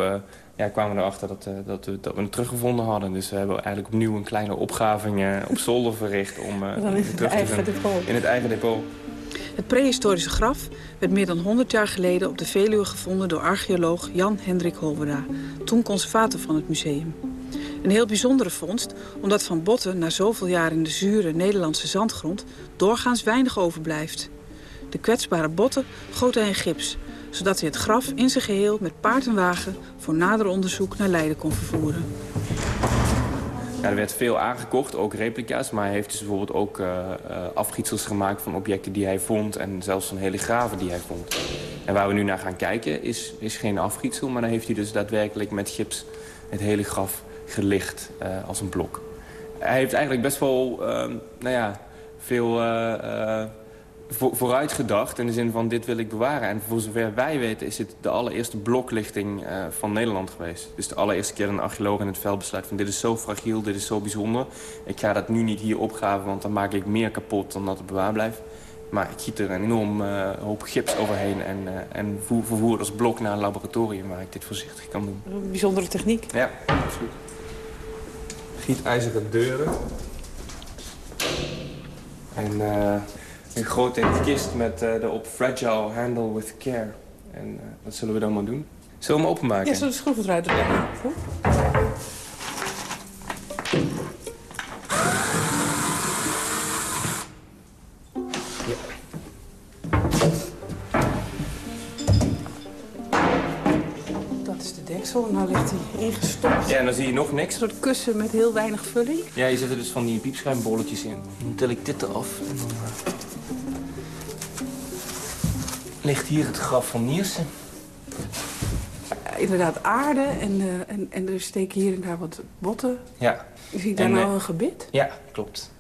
ja, kwamen we erachter dat, dat, we, dat we het teruggevonden hadden. Dus we hebben eigenlijk opnieuw een kleine opgraving op zolder verricht. Om, in het eigen depot. In het eigen depot. Het prehistorische graf werd meer dan 100 jaar geleden op de Veluwe gevonden door archeoloog Jan Hendrik Holverda, toen conservator van het museum. Een heel bijzondere vondst, omdat van botten na zoveel jaar in de zure Nederlandse zandgrond doorgaans weinig overblijft. De kwetsbare botten goot hij in gips, zodat hij het graf in zijn geheel met paard en wagen voor nader onderzoek naar Leiden kon vervoeren. Ja, er werd veel aangekocht, ook replica's. Maar hij heeft dus bijvoorbeeld ook uh, afgietsels gemaakt van objecten die hij vond. En zelfs van hele graven die hij vond. En waar we nu naar gaan kijken is, is geen afgietsel. Maar dan heeft hij dus daadwerkelijk met gips het hele graf gelicht uh, als een blok. Hij heeft eigenlijk best wel nou ja, veel voor, vooruitgedacht. In de zin van dit wil ik bewaren. En voor zover wij weten is het de allereerste bloklichting uh, van Nederland geweest. Dus de allereerste keer een archeoloog in het veld besluit van dit is zo fragiel, dit is zo bijzonder. Ik ga dat nu niet hier opgraven, want dan maak ik meer kapot dan dat het bewaar blijft. Maar ik giet er een enorm uh, hoop gips overheen en, uh, en vervoer het als blok naar een laboratorium waar ik dit voorzichtig kan doen. Een bijzondere techniek. Ja, absoluut. Gietijzeren deuren. En een grote kist met uh, erop fragile handle with care. En uh, dat zullen we dan maar doen. Zullen we hem openmaken? Ja, zullen we de schroeven eruit doen? Ja. Dat is de deksel. Nou ligt hij ingestopt. Ja, en dan zie je nog niks. Een soort kussen met heel weinig vulling. Ja, je zet er dus van die piepschuimbolletjes in. Dan til ik dit eraf. En dan, uh ligt hier het graf van Niersen. Ja, inderdaad aarde en, uh, en, en er steken hier en daar wat botten. Ja. Zie ik daar en, nou uh, een gebit? Ja, klopt.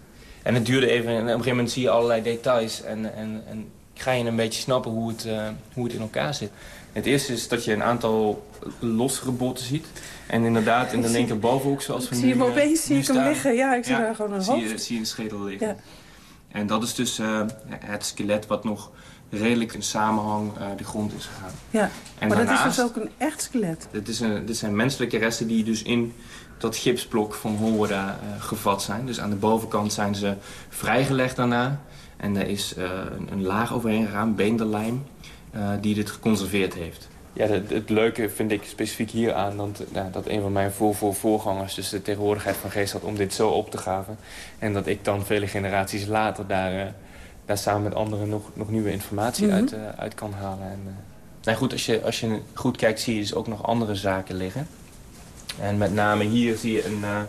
En het duurde even en op een gegeven moment zie je allerlei details en, en, en ga je een beetje snappen hoe het, uh, hoe het in elkaar zit. Het eerste is dat je een aantal lossere botten ziet. En inderdaad in de linkerbovenhoek zoals we zie nu je hem opeens, zie ik hem liggen. Ja, ik zie daar gewoon een zie hoofd. Je, zie je een schedel liggen. Ja. En dat is dus het skelet wat nog redelijk in samenhang uh, de grond is gegaan. Ja, en maar daarnaast, dat is dus ook een echt skelet. Dit, is een, dit zijn menselijke resten die dus in dat gipsblok van Holwerda uh, gevat zijn. Dus aan de bovenkant zijn ze vrijgelegd daarna. En er is uh, een, een, laag overheen gegaan, beenderlijm, die dit geconserveerd heeft. Ja, het, het, leuke vind ik specifiek hier aan dat, nou, dat een van mijn voor, voor voorgangers dus de tegenwoordigheid van geest had om dit zo op te graven. En dat ik dan vele generaties later daar daar samen met anderen nog, nog nieuwe informatie Mhm. uit, uh, uit kan halen. En, uh, nou goed, als je, als je goed kijkt zie je dus ook nog andere zaken liggen. En met name hier zie je een, uh,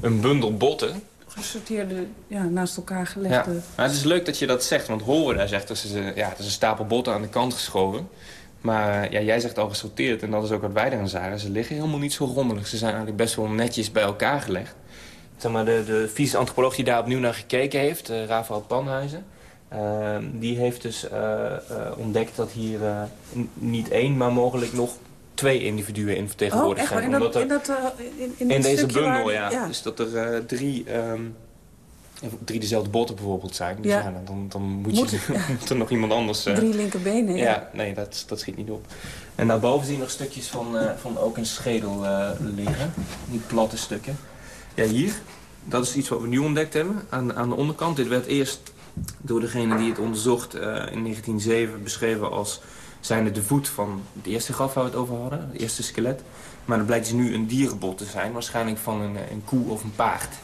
een bundel botten. Gesorteerde, ja, naast elkaar Ja. gelegde. Maar het is leuk dat je dat zegt, want horen daar zegt dat ze, ja, het is een stapel botten aan de kant geschoven. Maar ja, jij zegt al gesorteerd en dat is ook wat wij erin zagen. Ze liggen helemaal niet zo rommelig. Ze zijn eigenlijk best wel netjes bij elkaar gelegd. Zeg maar, de, de fysisch antropoloog die daar opnieuw naar gekeken heeft, uh, Rafael Panhuizen... Ehm, die heeft dus ontdekt dat hier niet één, maar mogelijk nog twee individuen in vertegenwoordigd oh, zijn. In, dat, in, dat, in, in deze bundel, ja. Dus dat er drie, ehm, drie dezelfde botten bijvoorbeeld zijn. Dus ja. dan, dan moet, moet, je, moet er nog iemand anders... drie linkerbenen, ja. ja. nee, dat, dat schiet niet op. En daarboven zie je nog stukjes van, van ook een schedel liggen. Die platte stukken. Ja, hier. Dat is iets wat we nu ontdekt hebben aan, aan de onderkant. Dit werd eerst door degene die het onderzocht in 1907 beschreven als zijn de voet van het eerste graf waar we het over hadden, het eerste skelet. Maar dat blijkt dus nu een dierenbot te zijn, waarschijnlijk van een, een koe of een paard.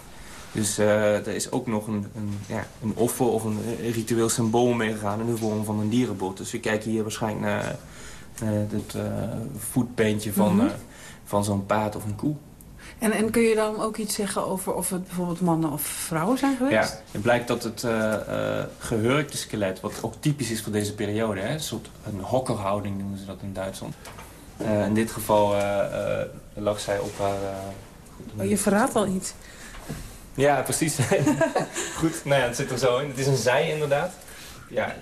Dus uh, er is ook nog een, een, ja, een offer of een ritueel symbool meegegaan in de vorm van een dierenbot. Dus we kijken hier waarschijnlijk naar uh, het voetbeentje van, mm -hmm. van zo'n paard of een koe. En, en kun je dan ook iets zeggen over of het bijvoorbeeld mannen of vrouwen zijn geweest? Ja, het blijkt dat het uh, gehurkte skelet, wat ook typisch is voor deze periode, hè, een soort een hokkerhouding noemen ze dat in Duitsland. Uh, in dit geval lag zij op haar... oh, je verraadt al iets. Ja, precies. Goed, nou ja, het zit er zo in. Het is een zij inderdaad. Ja,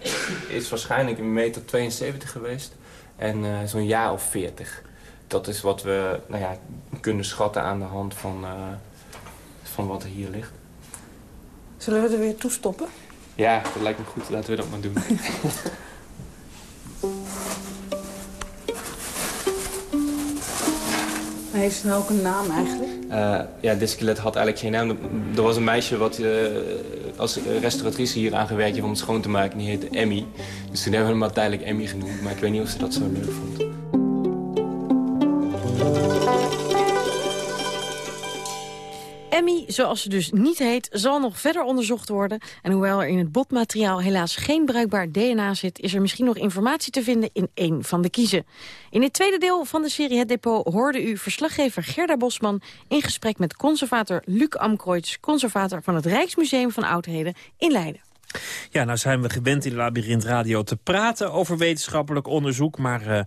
is waarschijnlijk een meter 72 geweest en zo'n jaar of 40 dat is wat we nou ja, kunnen schatten aan de hand van, uh, van wat er hier ligt. Zullen we er weer toe stoppen? Ja, dat lijkt me goed. Laten we dat maar doen. Heeft ze nou ook een naam eigenlijk? Uh, ja, dit skelet had eigenlijk geen naam. Er was een meisje wat uh, als restauratrice hier aangewerkt om het schoon te maken. Die heette Emmy. Dus toen hebben we hem maar tijdelijk Emmy genoemd. Maar ik weet niet of ze dat zo leuk vond. Emmy, zoals ze dus niet heet, zal nog verder onderzocht worden. En hoewel er in het botmateriaal helaas geen bruikbaar DNA zit... is er misschien nog informatie te vinden in één van de kiezen. In het tweede deel van de serie Het Depot hoorde u verslaggever Gerda Bosman... in gesprek met conservator Luc Amkreutz... conservator van het Rijksmuseum van Oudheden in Leiden. Ja, nou zijn we gewend in Labyrinth Radio te praten over wetenschappelijk onderzoek... maar uh,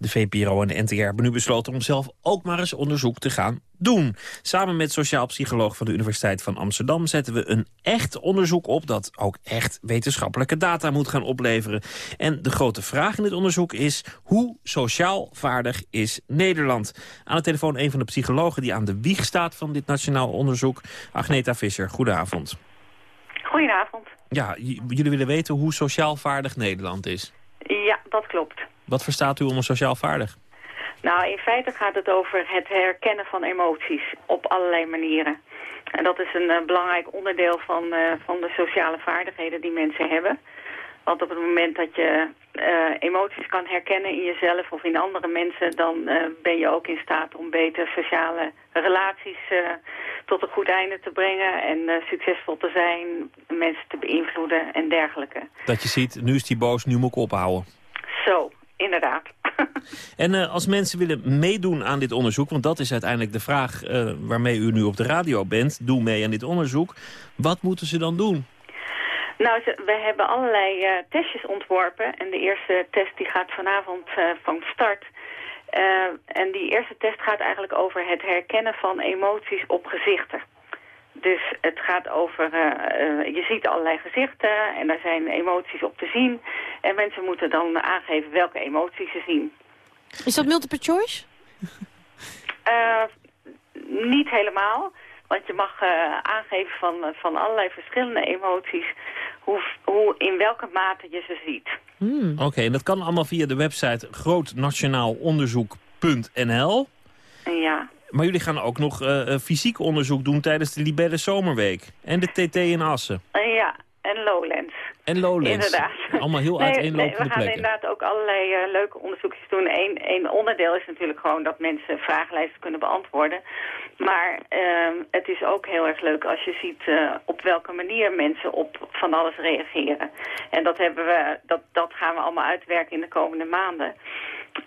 de VPRO en de NTR hebben nu besloten om zelf ook maar eens onderzoek te gaan doen. Samen met sociaal psycholoog van de Universiteit van Amsterdam zetten we een echt onderzoek op dat ook echt wetenschappelijke data moet gaan opleveren. En de grote vraag in dit onderzoek is hoe sociaal vaardig is Nederland? Aan de telefoon een van de psychologen die aan de wieg staat van dit nationaal onderzoek, Agneta Visser. Goedenavond. Goedenavond. Ja, jullie willen weten hoe sociaal vaardig Nederland is. Ja, dat klopt. Wat verstaat u onder sociaal vaardig? Nou, in feite gaat het over het herkennen van emoties op allerlei manieren. En dat is een uh, belangrijk onderdeel van, uh, van de sociale vaardigheden die mensen hebben. Want op het moment dat je uh, emoties kan herkennen in jezelf of in andere mensen... dan ben je ook in staat om beter sociale relaties tot een goed einde te brengen... en succesvol te zijn, mensen te beïnvloeden en dergelijke. Dat je ziet, nu is die boos, nu moet ik ophouden. Zo, inderdaad. En uh, als mensen willen meedoen aan dit onderzoek... want dat is uiteindelijk de vraag uh, waarmee u nu op de radio bent... doe mee aan dit onderzoek. Wat moeten ze dan doen? Nou, we hebben allerlei uh, testjes ontworpen. En de eerste test die gaat vanavond van start. en die eerste test gaat eigenlijk over het herkennen van emoties op gezichten. Dus het gaat over, uh, uh, je ziet allerlei gezichten en daar zijn emoties op te zien. En mensen moeten dan aangeven welke emoties ze zien. Is dat multiple choice? Uh, niet helemaal, want je mag aangeven van, van allerlei verschillende emoties... Hoe, hoe, in welke mate je ze ziet. Hmm. Oké, en dat kan allemaal via de website grootnationaalonderzoek.nl. Ja. Maar jullie gaan ook nog uh, fysiek onderzoek doen tijdens de Libelle Zomerweek. En de TT in Assen. Uh, ja, en Lowlands. En Lowlands. Inderdaad. Allemaal heel nee, uiteenlopende nee, we gaan inderdaad ook allerlei uh, leuke onderzoekjes doen. Eén onderdeel is natuurlijk gewoon dat mensen vragenlijsten kunnen beantwoorden. Maar ehm, het is ook heel erg leuk als je ziet op welke manier mensen op van alles reageren. En dat, hebben we, dat, dat gaan we allemaal uitwerken in de komende maanden.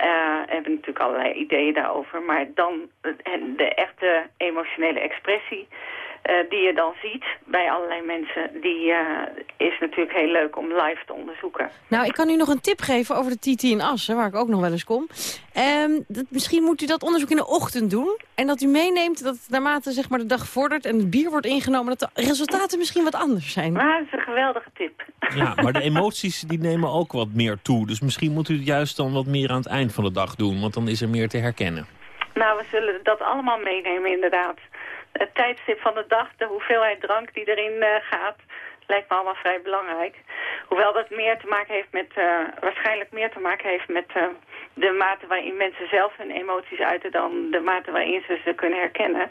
Uh, hebben natuurlijk allerlei ideeën daarover. Maar dan de echte emotionele expressie, eh, die je dan ziet bij allerlei mensen, die uh, is natuurlijk heel leuk om live te onderzoeken. Nou, ik kan u nog een tip geven over de TT in Assen, waar ik ook nog wel eens kom. Um, dat, misschien moet u dat onderzoek in de ochtend doen. En dat u meeneemt dat naarmate zeg maar, de dag vordert en het bier wordt ingenomen... dat de resultaten misschien wat anders zijn. Maar dat is een geweldige tip. Ja, maar de emoties die nemen ook wat meer toe. Dus misschien moet u het juist dan wat meer aan het eind van de dag doen. Want dan is er meer te herkennen. Nou, we zullen dat allemaal meenemen inderdaad het tijdstip van de dag, de hoeveelheid drank die erin uh, gaat, lijkt me allemaal vrij belangrijk. Hoewel dat meer te maken heeft met, uh, waarschijnlijk meer te maken heeft met uh, de mate waarin mensen zelf hun emoties uiten dan de mate waarin ze ze kunnen herkennen.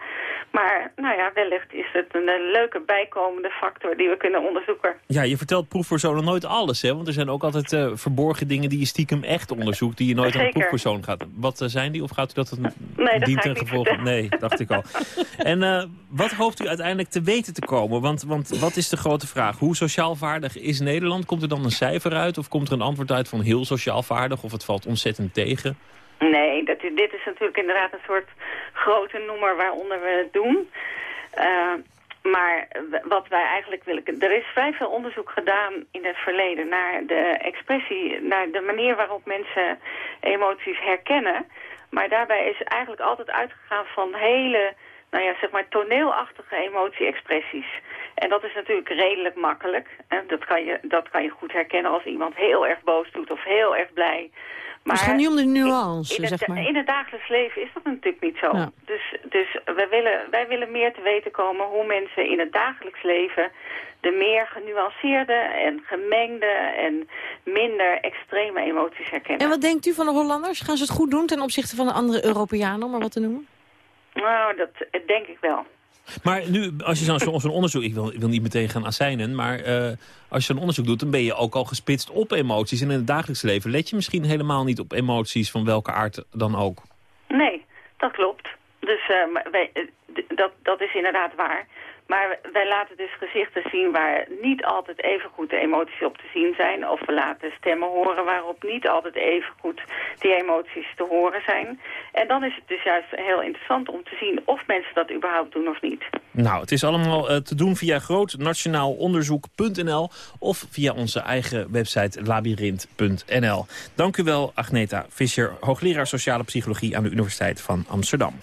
Maar nou ja, wellicht is het een, leuke bijkomende factor die we kunnen onderzoeken. Ja, je vertelt proefpersonen nooit alles, hè? Want er zijn ook altijd uh, verborgen dingen die je stiekem echt onderzoekt, die je nooit aan de proefpersoon gaat. Wat uh, zijn die? Of gaat u dat een nee, dat dient ten gevolge? Nee, dacht ik al. en uh, wat hoopt u uiteindelijk te weten te komen? Want, want wat is de grote vraag? Hoe sociaal vaardig is Nederland? Komt er dan een cijfer uit? Of komt er een antwoord uit van heel sociaal vaardig? Of het valt ontzettend tegen? Nee, dat, dit is natuurlijk inderdaad een soort grote noemer waaronder we het doen. Uh, maar wat wij eigenlijk willen... Er is vrij veel onderzoek gedaan in het verleden naar de expressie... naar de manier waarop mensen emoties herkennen. Maar daarbij is eigenlijk altijd uitgegaan van hele nou ja, zeg maar toneelachtige emotie-expressies. En dat is natuurlijk redelijk makkelijk. Dat, kan je, dat kan je goed herkennen als iemand heel erg boos doet of heel erg blij. Maar het gaat nu om de nuance, in, het, zeg maar. In het dagelijks leven is dat natuurlijk niet zo. Dus, dus wij, willen, wij willen meer te weten komen hoe mensen in het dagelijks leven... de meer genuanceerde en gemengde en minder extreme emoties herkennen. En wat denkt u van de Hollanders? Gaan ze het goed doen ten opzichte van de andere Europeanen, om maar wat te noemen? Nou, dat denk ik wel. Maar nu, als je zo'n zo onderzoek... Ik wil, ik wil niet meteen gaan assignen, maar uh, als je zo'n onderzoek doet... dan ben je ook al gespitst op emoties. En in het dagelijks leven let je misschien helemaal niet op emoties... van welke aard dan ook. Nee, dat klopt. Dus uh, wij, dat, dat is inderdaad waar. Maar wij laten dus gezichten zien waar niet altijd even goed de emoties op te zien zijn. Of we laten stemmen horen waarop niet altijd even goed die emoties te horen zijn. En dan is het dus juist heel interessant om te zien of mensen dat überhaupt doen of niet. Nou, het is allemaal uh, te doen via grootnationaalonderzoek.nl of via onze eigen website labyrinth.nl. Dank u wel, Agneta Fischer, hoogleraar sociale psychologie aan de Universiteit van Amsterdam.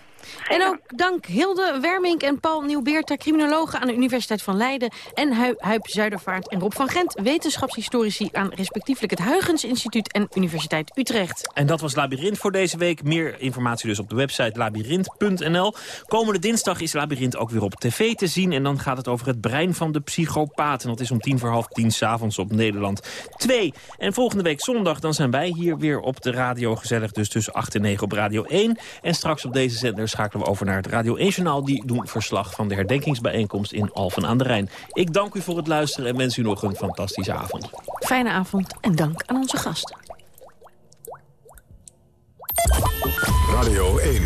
En ook dank Hilde Wermink en Paul Nieuwbeerta, criminologen aan de Universiteit van Leiden... en Huip Zuidervaart en Rob van Gent, wetenschapshistorici... aan respectievelijk het Huygens Instituut en Universiteit Utrecht. En dat was Labyrinth voor deze week. Meer informatie dus op de website labyrinth.nl. Komende dinsdag is Labyrinth ook weer op tv te zien... en dan gaat het over het brein van de psychopaat. En dat is om tien voor half tien s'avonds op Nederland 2. En volgende week zondag dan zijn wij hier weer op de radio gezellig... dus tussen 8 en 9 op Radio 1. En straks op deze zender schakelen we over naar het Radio 1-journaal. Die doen verslag van de herdenkingsbijeenkomst in Alphen aan de Rijn. Ik dank u voor het luisteren en wens u nog een fantastische avond. Fijne avond en dank aan onze gasten. Radio 1,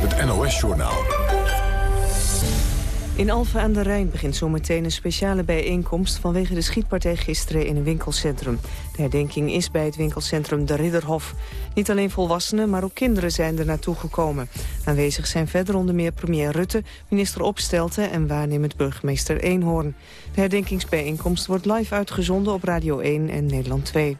het NOS-journaal. In Alphen aan de Rijn begint zometeen een speciale bijeenkomst... vanwege de schietpartij gisteren in een winkelcentrum. De herdenking is bij het winkelcentrum De Ridderhof. Niet alleen volwassenen, maar ook kinderen zijn er naartoe gekomen. Aanwezig zijn verder onder meer premier Rutte, minister Opstelten... en waarnemend burgemeester Eenhoorn. De herdenkingsbijeenkomst wordt live uitgezonden op Radio 1 en Nederland 2.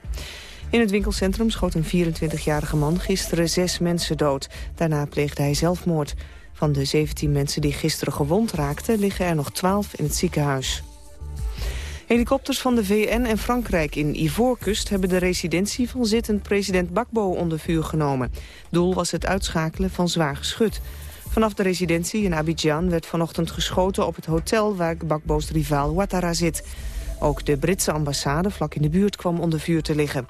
In het winkelcentrum schoot een 24-jarige man gisteren zes mensen dood. Daarna pleegde hij zelfmoord. Van de 17 mensen die gisteren gewond raakten... liggen er nog 12 in het ziekenhuis. Helikopters van de VN en Frankrijk in Ivoorkust... hebben de residentie van zittend president Bakbo onder vuur genomen. Doel was het uitschakelen van zwaar geschut. Vanaf de residentie in Abidjan werd vanochtend geschoten op het hotel... waar Bakbo's rivaal Ouattara zit. Ook de Britse ambassade vlak in de buurt kwam onder vuur te liggen.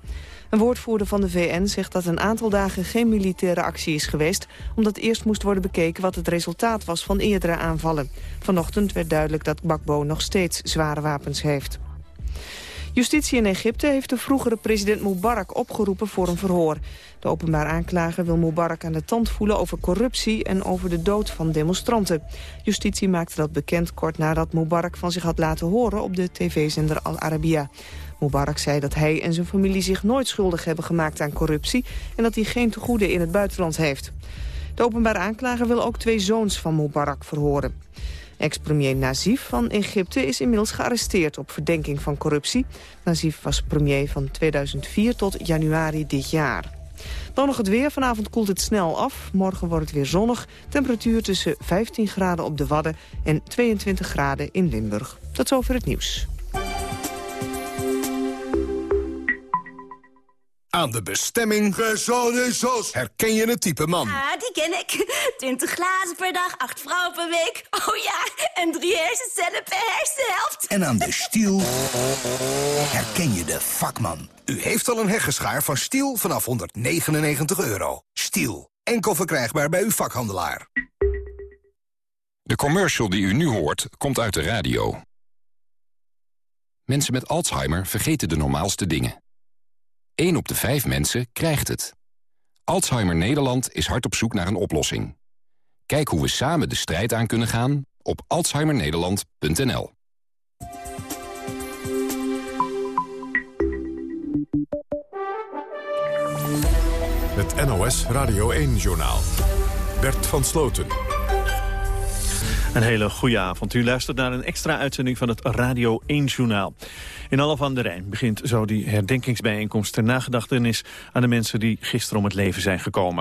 Een woordvoerder van de VN zegt dat een aantal dagen geen militaire actie is geweest... omdat eerst moest worden bekeken wat het resultaat was van eerdere aanvallen. Vanochtend werd duidelijk dat Bakbo nog steeds zware wapens heeft. Justitie in Egypte heeft de vroegere president Mubarak opgeroepen voor een verhoor. De openbaar aanklager wil Mubarak aan de tand voelen over corruptie en over de dood van demonstranten. Justitie maakte dat bekend kort nadat Mubarak van zich had laten horen op de tv-zender Al Arabiya. Mubarak zei dat hij en zijn familie zich nooit schuldig hebben gemaakt aan corruptie... en dat hij geen tegoeden in het buitenland heeft. De openbare aanklager wil ook twee zoons van Mubarak verhoren. Ex-premier Nazif van Egypte is inmiddels gearresteerd op verdenking van corruptie. Nazif was premier van 2004 tot januari dit jaar. Dan nog het weer. Vanavond koelt het snel af. Morgen wordt het weer zonnig. Temperatuur tussen 15 graden op de Wadden en 22 graden in Limburg. Tot zover het nieuws. Aan de bestemming... Herken je het type man? Ah, die ken ik. 20 glazen per dag, 8 vrouwen per week. Oh ja, en drie hersencellen per hersenhelft. En aan de stiel herken je de vakman. U heeft al een heggeschaar van Stiel vanaf 199 euro. Stiel, enkel verkrijgbaar bij uw vakhandelaar. De commercial die u nu hoort, komt uit de radio. Mensen met Alzheimer vergeten de normaalste dingen. 1 op de 5 mensen krijgt het. Alzheimer Nederland is hard op zoek naar een oplossing. Kijk hoe we samen de strijd aan kunnen gaan op alzheimernederland.nl. Het NOS Radio 1-journaal. Bert van Sloten. Een hele goede avond. U luistert naar een extra uitzending van het Radio 1-journaal. In Alle van de Rijn begint zo die herdenkingsbijeenkomst ter nagedachtenis aan de mensen die gisteren om het leven zijn gekomen.